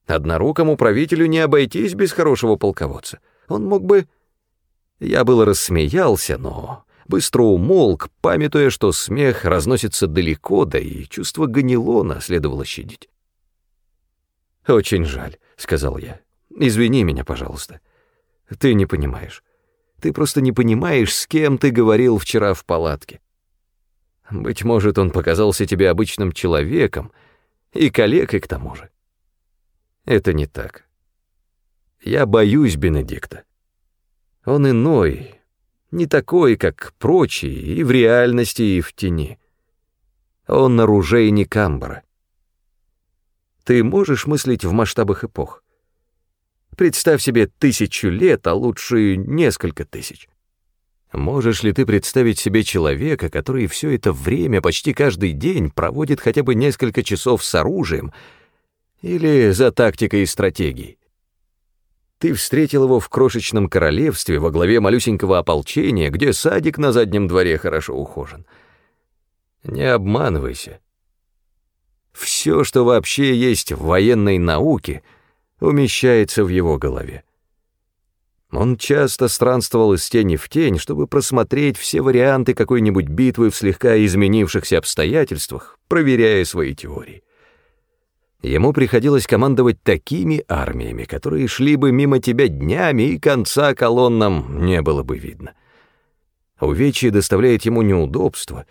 Однорукому правителю не обойтись без хорошего полководца. Он мог бы... Я было рассмеялся, но быстро умолк, памятуя, что смех разносится далеко, да и чувство ганилона следовало щадить. «Очень жаль», — сказал я. «Извини меня, пожалуйста. Ты не понимаешь. Ты просто не понимаешь, с кем ты говорил вчера в палатке. Быть может, он показался тебе обычным человеком и калекой к тому же. Это не так. Я боюсь Бенедикта. Он иной, не такой, как прочие, и в реальности, и в тени. Он оружейник Амбара. Ты можешь мыслить в масштабах эпох? Представь себе тысячу лет, а лучше несколько тысяч. Можешь ли ты представить себе человека, который все это время, почти каждый день, проводит хотя бы несколько часов с оружием, или за тактикой и стратегией. Ты встретил его в крошечном королевстве во главе малюсенького ополчения, где садик на заднем дворе хорошо ухожен. Не обманывайся. Все, что вообще есть в военной науке, умещается в его голове. Он часто странствовал из тени в тень, чтобы просмотреть все варианты какой-нибудь битвы в слегка изменившихся обстоятельствах, проверяя свои теории. Ему приходилось командовать такими армиями, которые шли бы мимо тебя днями, и конца колоннам не было бы видно. Увечье доставляет ему неудобства.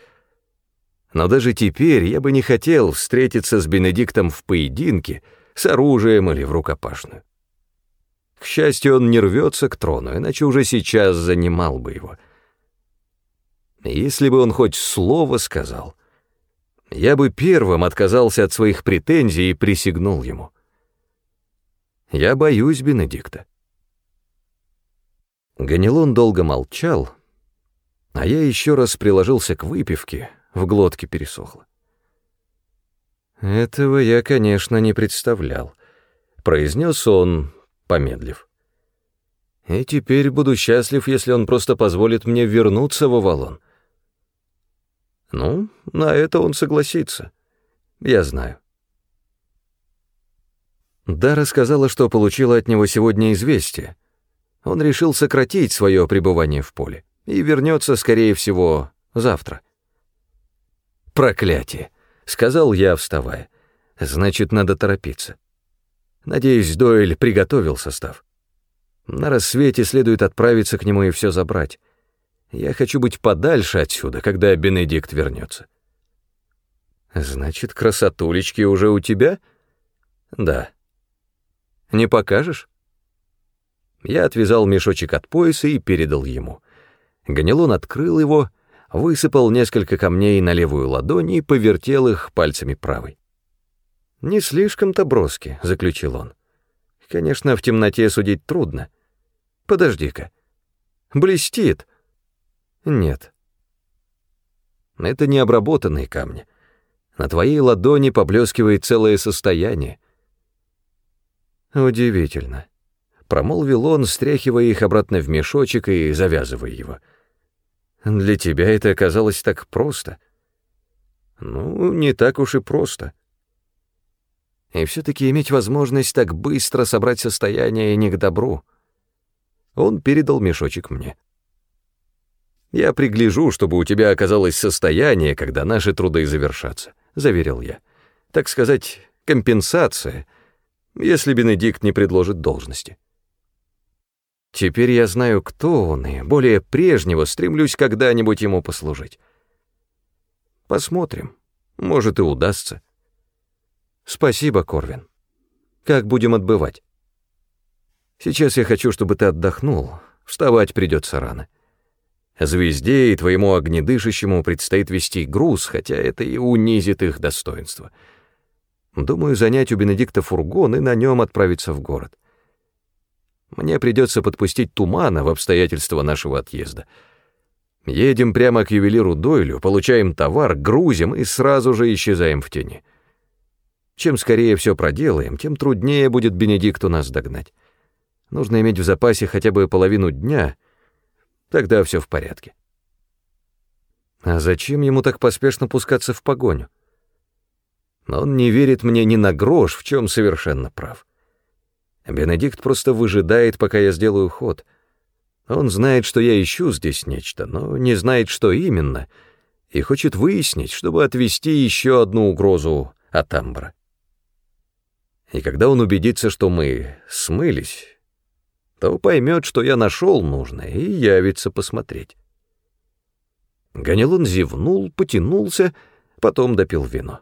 Но даже теперь я бы не хотел встретиться с Бенедиктом в поединке, с оружием или в рукопашную. К счастью, он не рвется к трону, иначе уже сейчас занимал бы его. Если бы он хоть слово сказал — я бы первым отказался от своих претензий и присягнул ему. Я боюсь Бенедикта. Ганилон долго молчал, а я еще раз приложился к выпивке, в глотке пересохло. «Этого я, конечно, не представлял», — произнес он, помедлив. «И теперь буду счастлив, если он просто позволит мне вернуться в Авалон. Ну, на это он согласится. Я знаю. Дара сказала, что получила от него сегодня известие. Он решил сократить свое пребывание в поле и вернется, скорее всего, завтра. «Проклятие!» — сказал я, вставая. «Значит, надо торопиться. Надеюсь, Дойль приготовил состав. На рассвете следует отправиться к нему и все забрать. Я хочу быть подальше отсюда, когда Бенедикт вернется. Значит, красотулечки уже у тебя? Да. Не покажешь? Я отвязал мешочек от пояса и передал ему. Ганилон открыл его, высыпал несколько камней на левую ладонь и повертел их пальцами правой. «Не слишком-то броски», — заключил он. «Конечно, в темноте судить трудно. Подожди-ка. Блестит». Нет. Это не обработанные камни. На твоей ладони поблескивает целое состояние. Удивительно. Промолвил он, стряхивая их обратно в мешочек и завязывая его. Для тебя это оказалось так просто. Ну, не так уж и просто. И все-таки иметь возможность так быстро собрать состояние не к добру. Он передал мешочек мне. «Я пригляжу, чтобы у тебя оказалось состояние, когда наши труды завершатся», — заверил я. «Так сказать, компенсация, если Бенедикт не предложит должности». Теперь я знаю, кто он, и более прежнего стремлюсь когда-нибудь ему послужить. Посмотрим, может и удастся. Спасибо, Корвин. Как будем отбывать? Сейчас я хочу, чтобы ты отдохнул. Вставать придется рано. Звезде и твоему огнедышащему предстоит вести груз, хотя это и унизит их достоинство. Думаю, занять у Бенедикта фургон и на нем отправиться в город. Мне придется подпустить тумана в обстоятельства нашего отъезда. Едем прямо к ювелиру Дойлю, получаем товар, грузим и сразу же исчезаем в тени. Чем скорее все проделаем, тем труднее будет Бенедикту нас догнать. Нужно иметь в запасе хотя бы половину дня — Тогда все в порядке. А зачем ему так поспешно пускаться в погоню? Он не верит мне ни на грош, в чем совершенно прав. Бенедикт просто выжидает, пока я сделаю ход. Он знает, что я ищу здесь нечто, но не знает, что именно, и хочет выяснить, чтобы отвести еще одну угрозу от Амбра. И когда он убедится, что мы смылись, то поймет, что я нашел нужное, и явится посмотреть. Ганилон зевнул, потянулся, потом допил вино.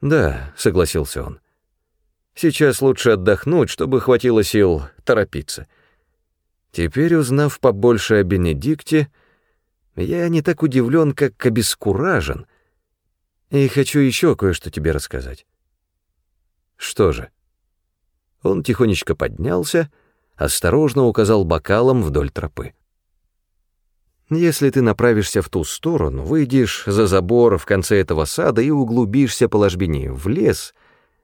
«Да», — согласился он, — «сейчас лучше отдохнуть, чтобы хватило сил торопиться. Теперь, узнав побольше о Бенедикте, я не так удивлен, как обескуражен, и хочу еще кое-что тебе рассказать». «Что же?» Он тихонечко поднялся, — осторожно указал бокалом вдоль тропы. Если ты направишься в ту сторону, выйдешь за забор в конце этого сада и углубишься по ложбине в лес,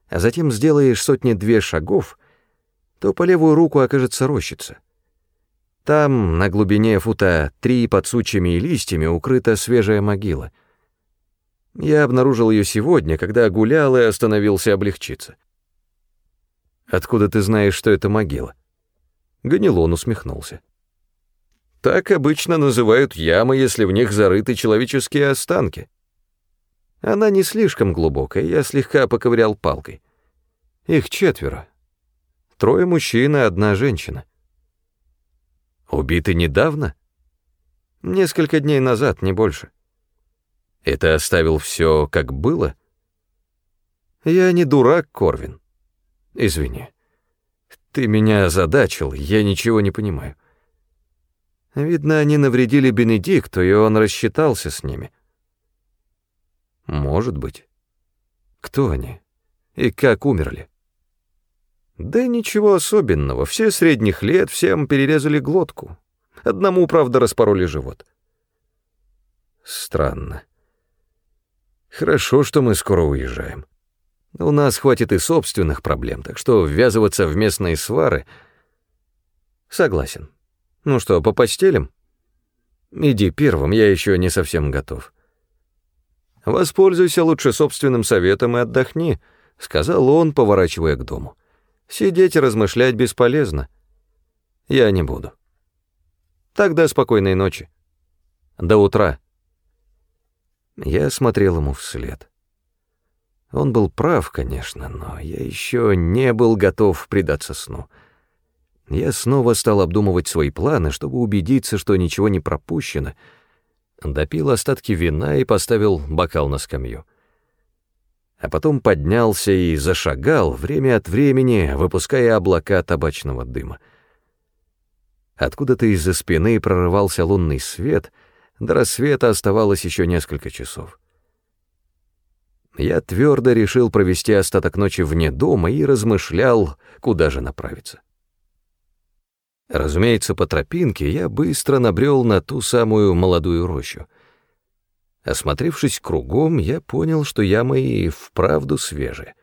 а затем сделаешь сотни-две шагов, то по левую руку окажется рощица. Там, на глубине фута три под сучьями и листьями, укрыта свежая могила. Я обнаружил ее сегодня, когда гулял и остановился облегчиться. Откуда ты знаешь, что это могила? Ганилон усмехнулся. Так обычно называют ямы, если в них зарыты человеческие останки. Она не слишком глубокая, я слегка поковырял палкой. Их четверо. Трое мужчин и одна женщина. Убиты недавно? Несколько дней назад, не больше. Это оставил все как было? Я не дурак, Корвин. Извини. Ты меня озадачил, я ничего не понимаю. Видно, они навредили Бенедикту, и он рассчитался с ними. Может быть. Кто они? И как умерли? Да ничего особенного, все средних лет, всем перерезали глотку. Одному, правда, распороли живот. Странно. Хорошо, что мы скоро уезжаем. У нас хватит и собственных проблем, так что ввязываться в местные свары... Согласен. Ну что, по постелям? Иди первым, я еще не совсем готов. Воспользуйся лучше собственным советом и отдохни, сказал он, поворачивая к дому. Сидеть и размышлять бесполезно. Я не буду. Тогда спокойной ночи. До утра. Я смотрел ему вслед. Он был прав, конечно, но я еще не был готов предаться сну. Я снова стал обдумывать свои планы, чтобы убедиться, что ничего не пропущено. Допил остатки вина и поставил бокал на скамью. А потом поднялся и зашагал, время от времени выпуская облака табачного дыма. Откуда-то из-за спины прорывался лунный свет, до рассвета оставалось еще несколько часов я твердо решил провести остаток ночи вне дома и размышлял, куда же направиться. Разумеется, по тропинке я быстро набрел на ту самую молодую рощу. Осмотревшись кругом, я понял, что ямы и вправду свежие.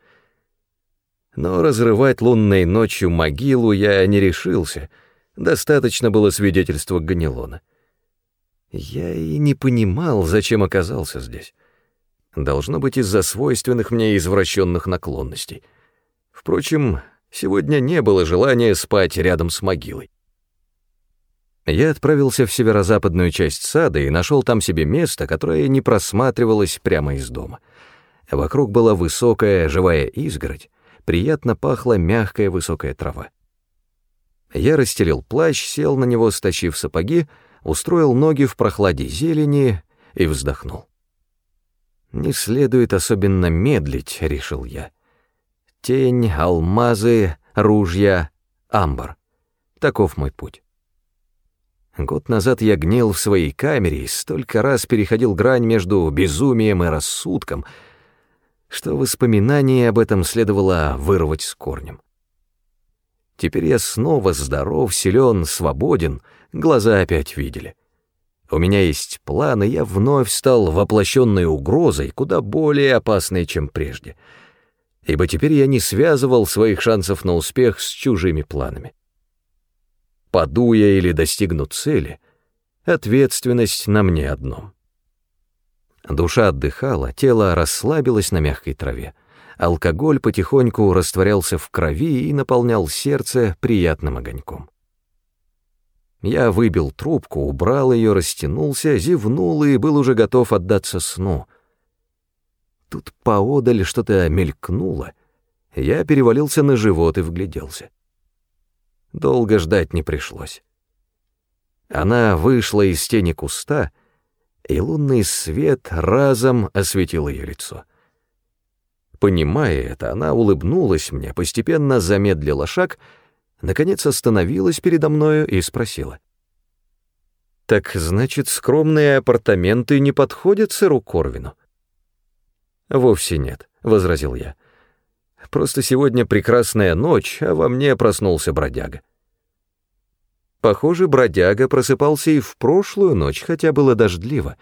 Но разрывать лунной ночью могилу я не решился, достаточно было свидетельства Ганилона. Я и не понимал, зачем оказался здесь. Должно быть из-за свойственных мне извращенных наклонностей. Впрочем, сегодня не было желания спать рядом с могилой. Я отправился в северо-западную часть сада и нашел там себе место, которое не просматривалось прямо из дома. Вокруг была высокая живая изгородь, приятно пахла мягкая высокая трава. Я расстелил плащ, сел на него, стащив сапоги, устроил ноги в прохладе зелени и вздохнул. Не следует особенно медлить, решил я. Тень, алмазы, ружья, амбар. Таков мой путь. Год назад я гнил в своей камере и столько раз переходил грань между безумием и рассудком, что воспоминание об этом следовало вырвать с корнем. Теперь я снова здоров, силен, свободен, глаза опять видели. У меня есть план, и я вновь стал воплощенной угрозой, куда более опасной, чем прежде. Ибо теперь я не связывал своих шансов на успех с чужими планами. Паду я или достигну цели, ответственность на мне одном. Душа отдыхала, тело расслабилось на мягкой траве. Алкоголь потихоньку растворялся в крови и наполнял сердце приятным огоньком. Я выбил трубку, убрал ее, растянулся, зевнул и был уже готов отдаться сну. Тут поодаль что-то мелькнуло. Я перевалился на живот и вгляделся. Долго ждать не пришлось. Она вышла из тени куста, и лунный свет разом осветил ее лицо. Понимая это, она улыбнулась мне, постепенно замедлила шаг — наконец остановилась передо мною и спросила. «Так, значит, скромные апартаменты не подходят сыру Корвину?» «Вовсе нет», — возразил я. «Просто сегодня прекрасная ночь, а во мне проснулся бродяга». Похоже, бродяга просыпался и в прошлую ночь, хотя было дождливо,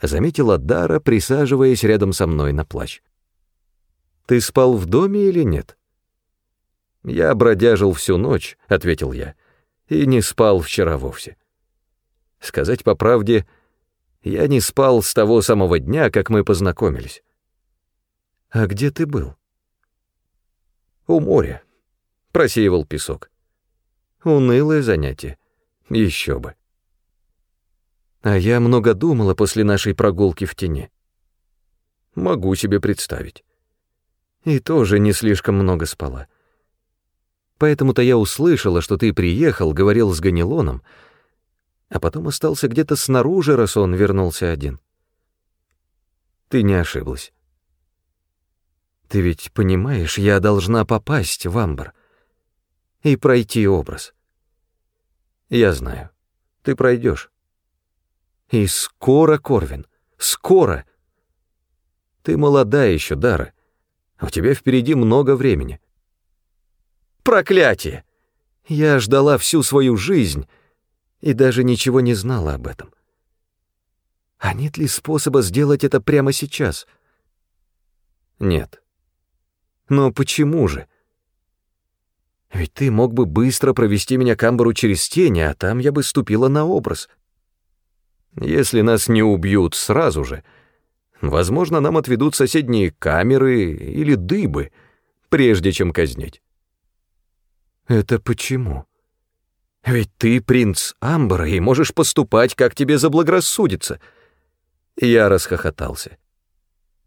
заметила Дара, присаживаясь рядом со мной на плащ. «Ты спал в доме или нет?» «Я бродяжил всю ночь», — ответил я, — «и не спал вчера вовсе». Сказать по правде, я не спал с того самого дня, как мы познакомились. «А где ты был?» «У моря», — просеивал песок. Унылое занятие, еще бы. А я много думала после нашей прогулки в тени. Могу себе представить. И тоже не слишком много спала. Поэтому-то я услышала, что ты приехал, говорил с Ганилоном, а потом остался где-то снаружи, раз он вернулся один. Ты не ошиблась. Ты ведь понимаешь, я должна попасть в Амбар и пройти образ. Я знаю, ты пройдешь. И скоро, Корвин, скоро. Ты молода еще, Дара, у тебя впереди много времени. Проклятие! Я ждала всю свою жизнь и даже ничего не знала об этом. А нет ли способа сделать это прямо сейчас? Нет. Но почему же? Ведь ты мог бы быстро провести меня к Амбару через тени, а там я бы ступила на образ. Если нас не убьют сразу же, возможно, нам отведут соседние камеры или дыбы, прежде чем казнить. «Это почему?» «Ведь ты принц Амбара и можешь поступать, как тебе заблагорассудится». Я расхохотался.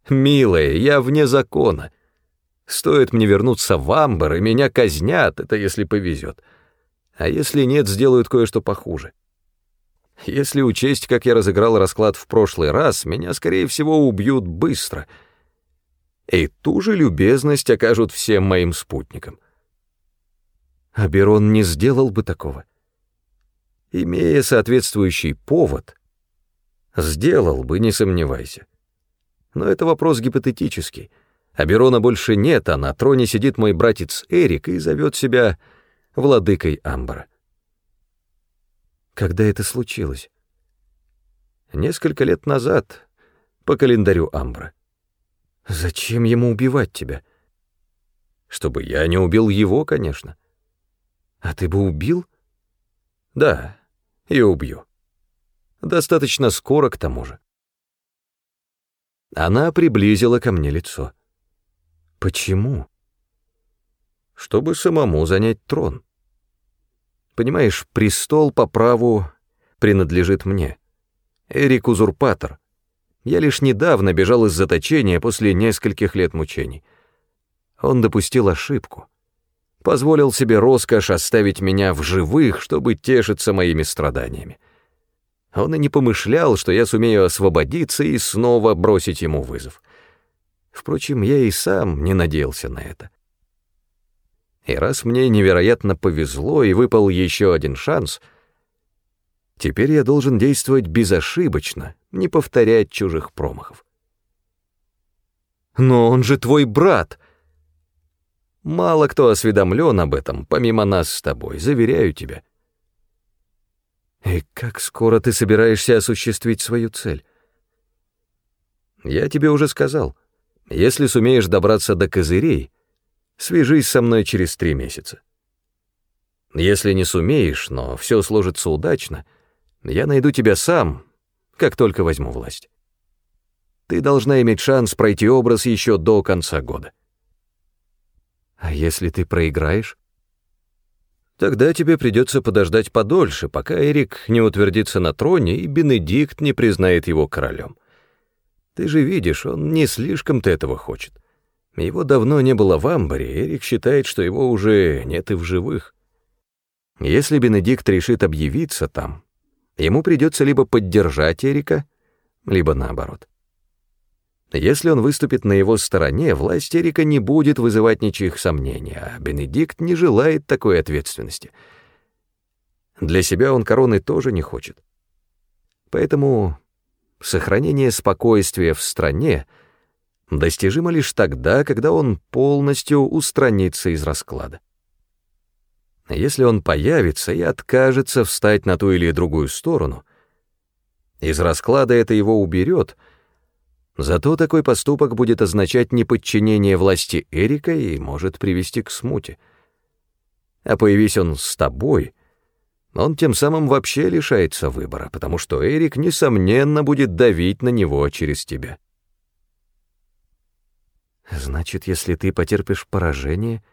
«Милая, я вне закона. Стоит мне вернуться в Амбар, и меня казнят, это если повезет. А если нет, сделают кое-что похуже. Если учесть, как я разыграл расклад в прошлый раз, меня, скорее всего, убьют быстро. И ту же любезность окажут всем моим спутникам. А Берон не сделал бы такого. Имея соответствующий повод, сделал бы, не сомневайся. Но это вопрос гипотетический. А Берона больше нет, а на троне сидит мой братец Эрик и зовет себя владыкой Амбра. Когда это случилось? Несколько лет назад, по календарю Амбра. Зачем ему убивать тебя? Чтобы я не убил его, конечно. — а ты бы убил? Да, и убью. Достаточно скоро к тому же. Она приблизила ко мне лицо. Почему? Чтобы самому занять трон. Понимаешь, престол по праву принадлежит мне. Эрик узурпатор. Я лишь недавно бежал из заточения после нескольких лет мучений. Он допустил ошибку позволил себе роскошь оставить меня в живых, чтобы тешиться моими страданиями. Он и не помышлял, что я сумею освободиться и снова бросить ему вызов. Впрочем, я и сам не надеялся на это. И раз мне невероятно повезло и выпал еще один шанс, теперь я должен действовать безошибочно, не повторять чужих промахов. «Но он же твой брат!» Мало кто осведомлен об этом, помимо нас с тобой, заверяю тебя. И как скоро ты собираешься осуществить свою цель? Я тебе уже сказал, если сумеешь добраться до козырей, свяжись со мной через три месяца. Если не сумеешь, но все сложится удачно, я найду тебя сам, как только возьму власть. Ты должна иметь шанс пройти образ еще до конца года. А если ты проиграешь? Тогда тебе придется подождать подольше, пока Эрик не утвердится на троне и Бенедикт не признает его королем. Ты же видишь, он не слишком-то этого хочет. Его давно не было в Амбаре, Эрик считает, что его уже нет и в живых. Если Бенедикт решит объявиться там, ему придется либо поддержать Эрика, либо наоборот. Если он выступит на его стороне, власть Эрика не будет вызывать ничьих сомнений, а Бенедикт не желает такой ответственности. Для себя он короны тоже не хочет. Поэтому сохранение спокойствия в стране достижимо лишь тогда, когда он полностью устранится из расклада. Если он появится и откажется встать на ту или другую сторону, из расклада это его уберет — Зато такой поступок будет означать неподчинение власти Эрика и может привести к смуте. А появись он с тобой, он тем самым вообще лишается выбора, потому что Эрик, несомненно, будет давить на него через тебя. Значит, если ты потерпишь поражение,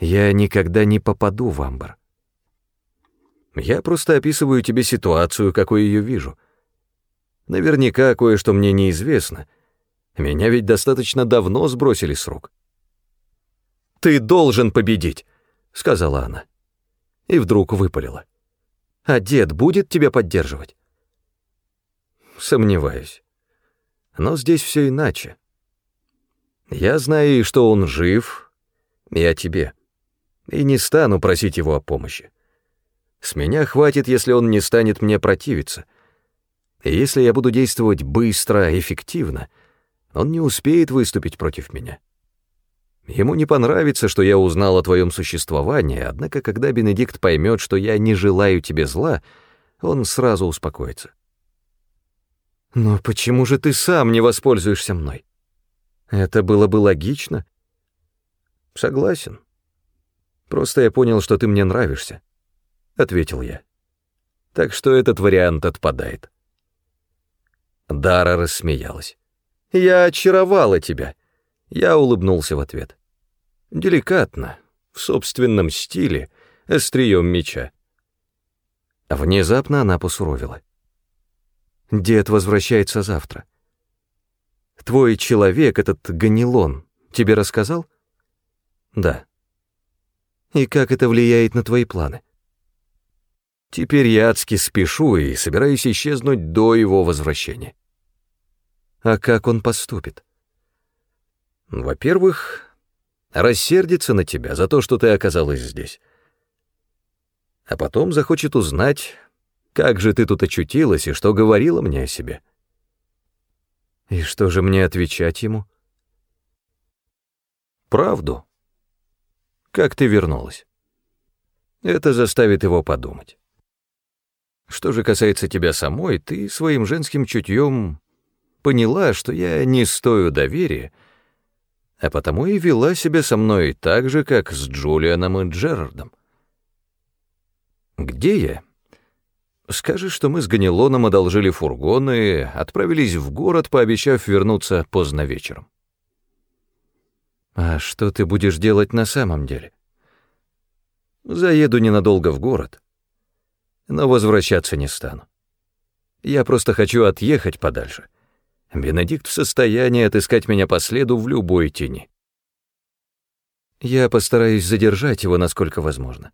я никогда не попаду в Амбар. Я просто описываю тебе ситуацию, какой ее вижу — Наверняка кое-что мне неизвестно. Меня ведь достаточно давно сбросили с рук. «Ты должен победить», — сказала она. И вдруг выпалила. «А дед будет тебя поддерживать?» Сомневаюсь. Но здесь все иначе. Я знаю, что он жив, и о тебе. И не стану просить его о помощи. С меня хватит, если он не станет мне противиться — и если я буду действовать быстро, эффективно, он не успеет выступить против меня. Ему не понравится, что я узнал о твоем существовании, однако когда Бенедикт поймет, что я не желаю тебе зла, он сразу успокоится. Но почему же ты сам не воспользуешься мной? Это было бы логично. Согласен. Просто я понял, что ты мне нравишься, — ответил я. Так что этот вариант отпадает. Дара рассмеялась. «Я очаровала тебя!» Я улыбнулся в ответ. Деликатно, в собственном стиле, острием меча. Внезапно она посуровила. «Дед возвращается завтра. Твой человек, этот Ганилон, тебе рассказал?» «Да». «И как это влияет на твои планы?» Теперь я адски спешу и собираюсь исчезнуть до его возвращения. А как он поступит? Во-первых, рассердится на тебя за то, что ты оказалась здесь. А потом захочет узнать, как же ты тут очутилась и что говорила мне о себе. И что же мне отвечать ему? Правду. Как ты вернулась? Это заставит его подумать. Что же касается тебя самой, ты своим женским чутьем поняла, что я не стою доверия, а потому и вела себя со мной так же, как с Джулианом и Джерардом. Где я? Скажи, что мы с Ганилоном одолжили фургон и отправились в город, пообещав вернуться поздно вечером. А что ты будешь делать на самом деле? Заеду ненадолго в город — но возвращаться не стану. Я просто хочу отъехать подальше. Бенедикт в состоянии отыскать меня по следу в любой тени. Я постараюсь задержать его, насколько возможно.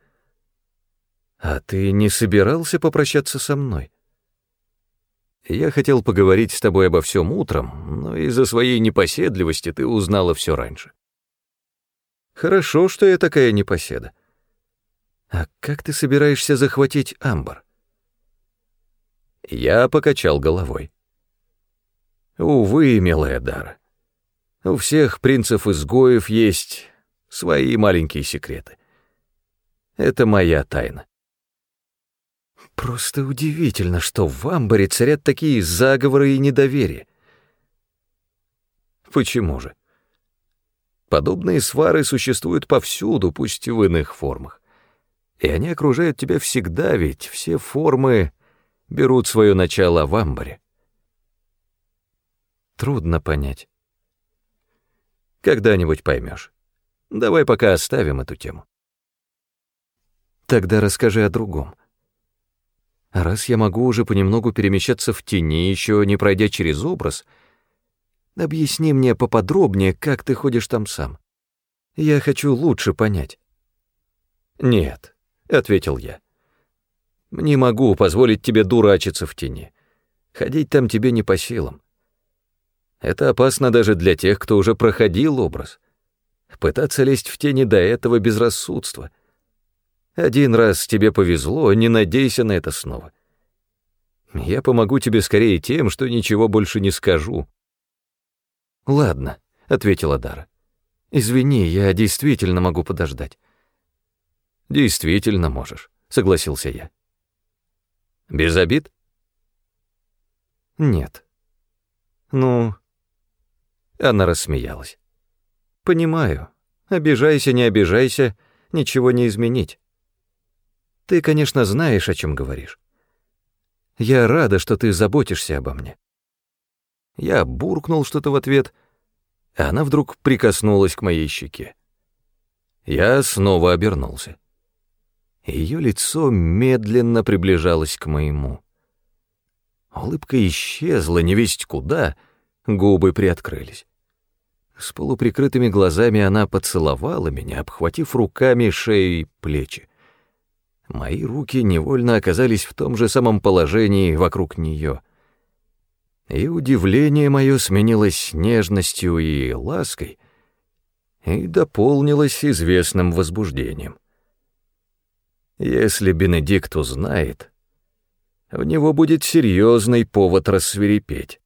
А ты не собирался попрощаться со мной? Я хотел поговорить с тобой обо всем утром, но из-за своей непоседливости ты узнала все раньше. Хорошо, что я такая непоседа. А как ты собираешься захватить Амбар? Я покачал головой. Увы, милая Дара. У всех принцев-изгоев есть свои маленькие секреты. Это моя тайна. Просто удивительно, что в Амбаре царят такие заговоры и недоверие. Почему же? Подобные свары существуют повсюду, пусть в иных формах. И они окружают тебя всегда, ведь все формы берут свое начало в Амбаре. Трудно понять. Когда-нибудь поймешь. Давай пока оставим эту тему. Тогда расскажи о другом. раз я могу уже понемногу перемещаться в тени, еще не пройдя через образ, объясни мне поподробнее, как ты ходишь там сам. Я хочу лучше понять. Нет, — ответил я. Не могу позволить тебе дурачиться в тени. Ходить там тебе не по силам. Это опасно даже для тех, кто уже проходил образ. Пытаться лезть в тени до этого безрассудства — один раз тебе повезло, не надейся на это снова. Я помогу тебе скорее тем, что ничего больше не скажу. Ладно, ответила Дара. Извини, я действительно могу подождать. Действительно можешь, согласился я. Без обид? Нет. Ну, она рассмеялась. Понимаю. Обижайся, не обижайся, ничего не изменить. Ты, конечно, знаешь, о чем говоришь. Я рада, что ты заботишься обо мне. Я буркнул что-то в ответ, а она вдруг прикоснулась к моей щеке. Я снова обернулся. Ее лицо медленно приближалось к моему. Улыбка исчезла, не весть куда, губы приоткрылись. С полуприкрытыми глазами она поцеловала меня, обхватив руками шею и плечи. Мои руки невольно оказались в том же самом положении вокруг нее. И удивление мое сменилось нежностью и лаской и дополнилось известным возбуждением. Если Бенедикт узнает, у него будет серьезный повод рассверепеть.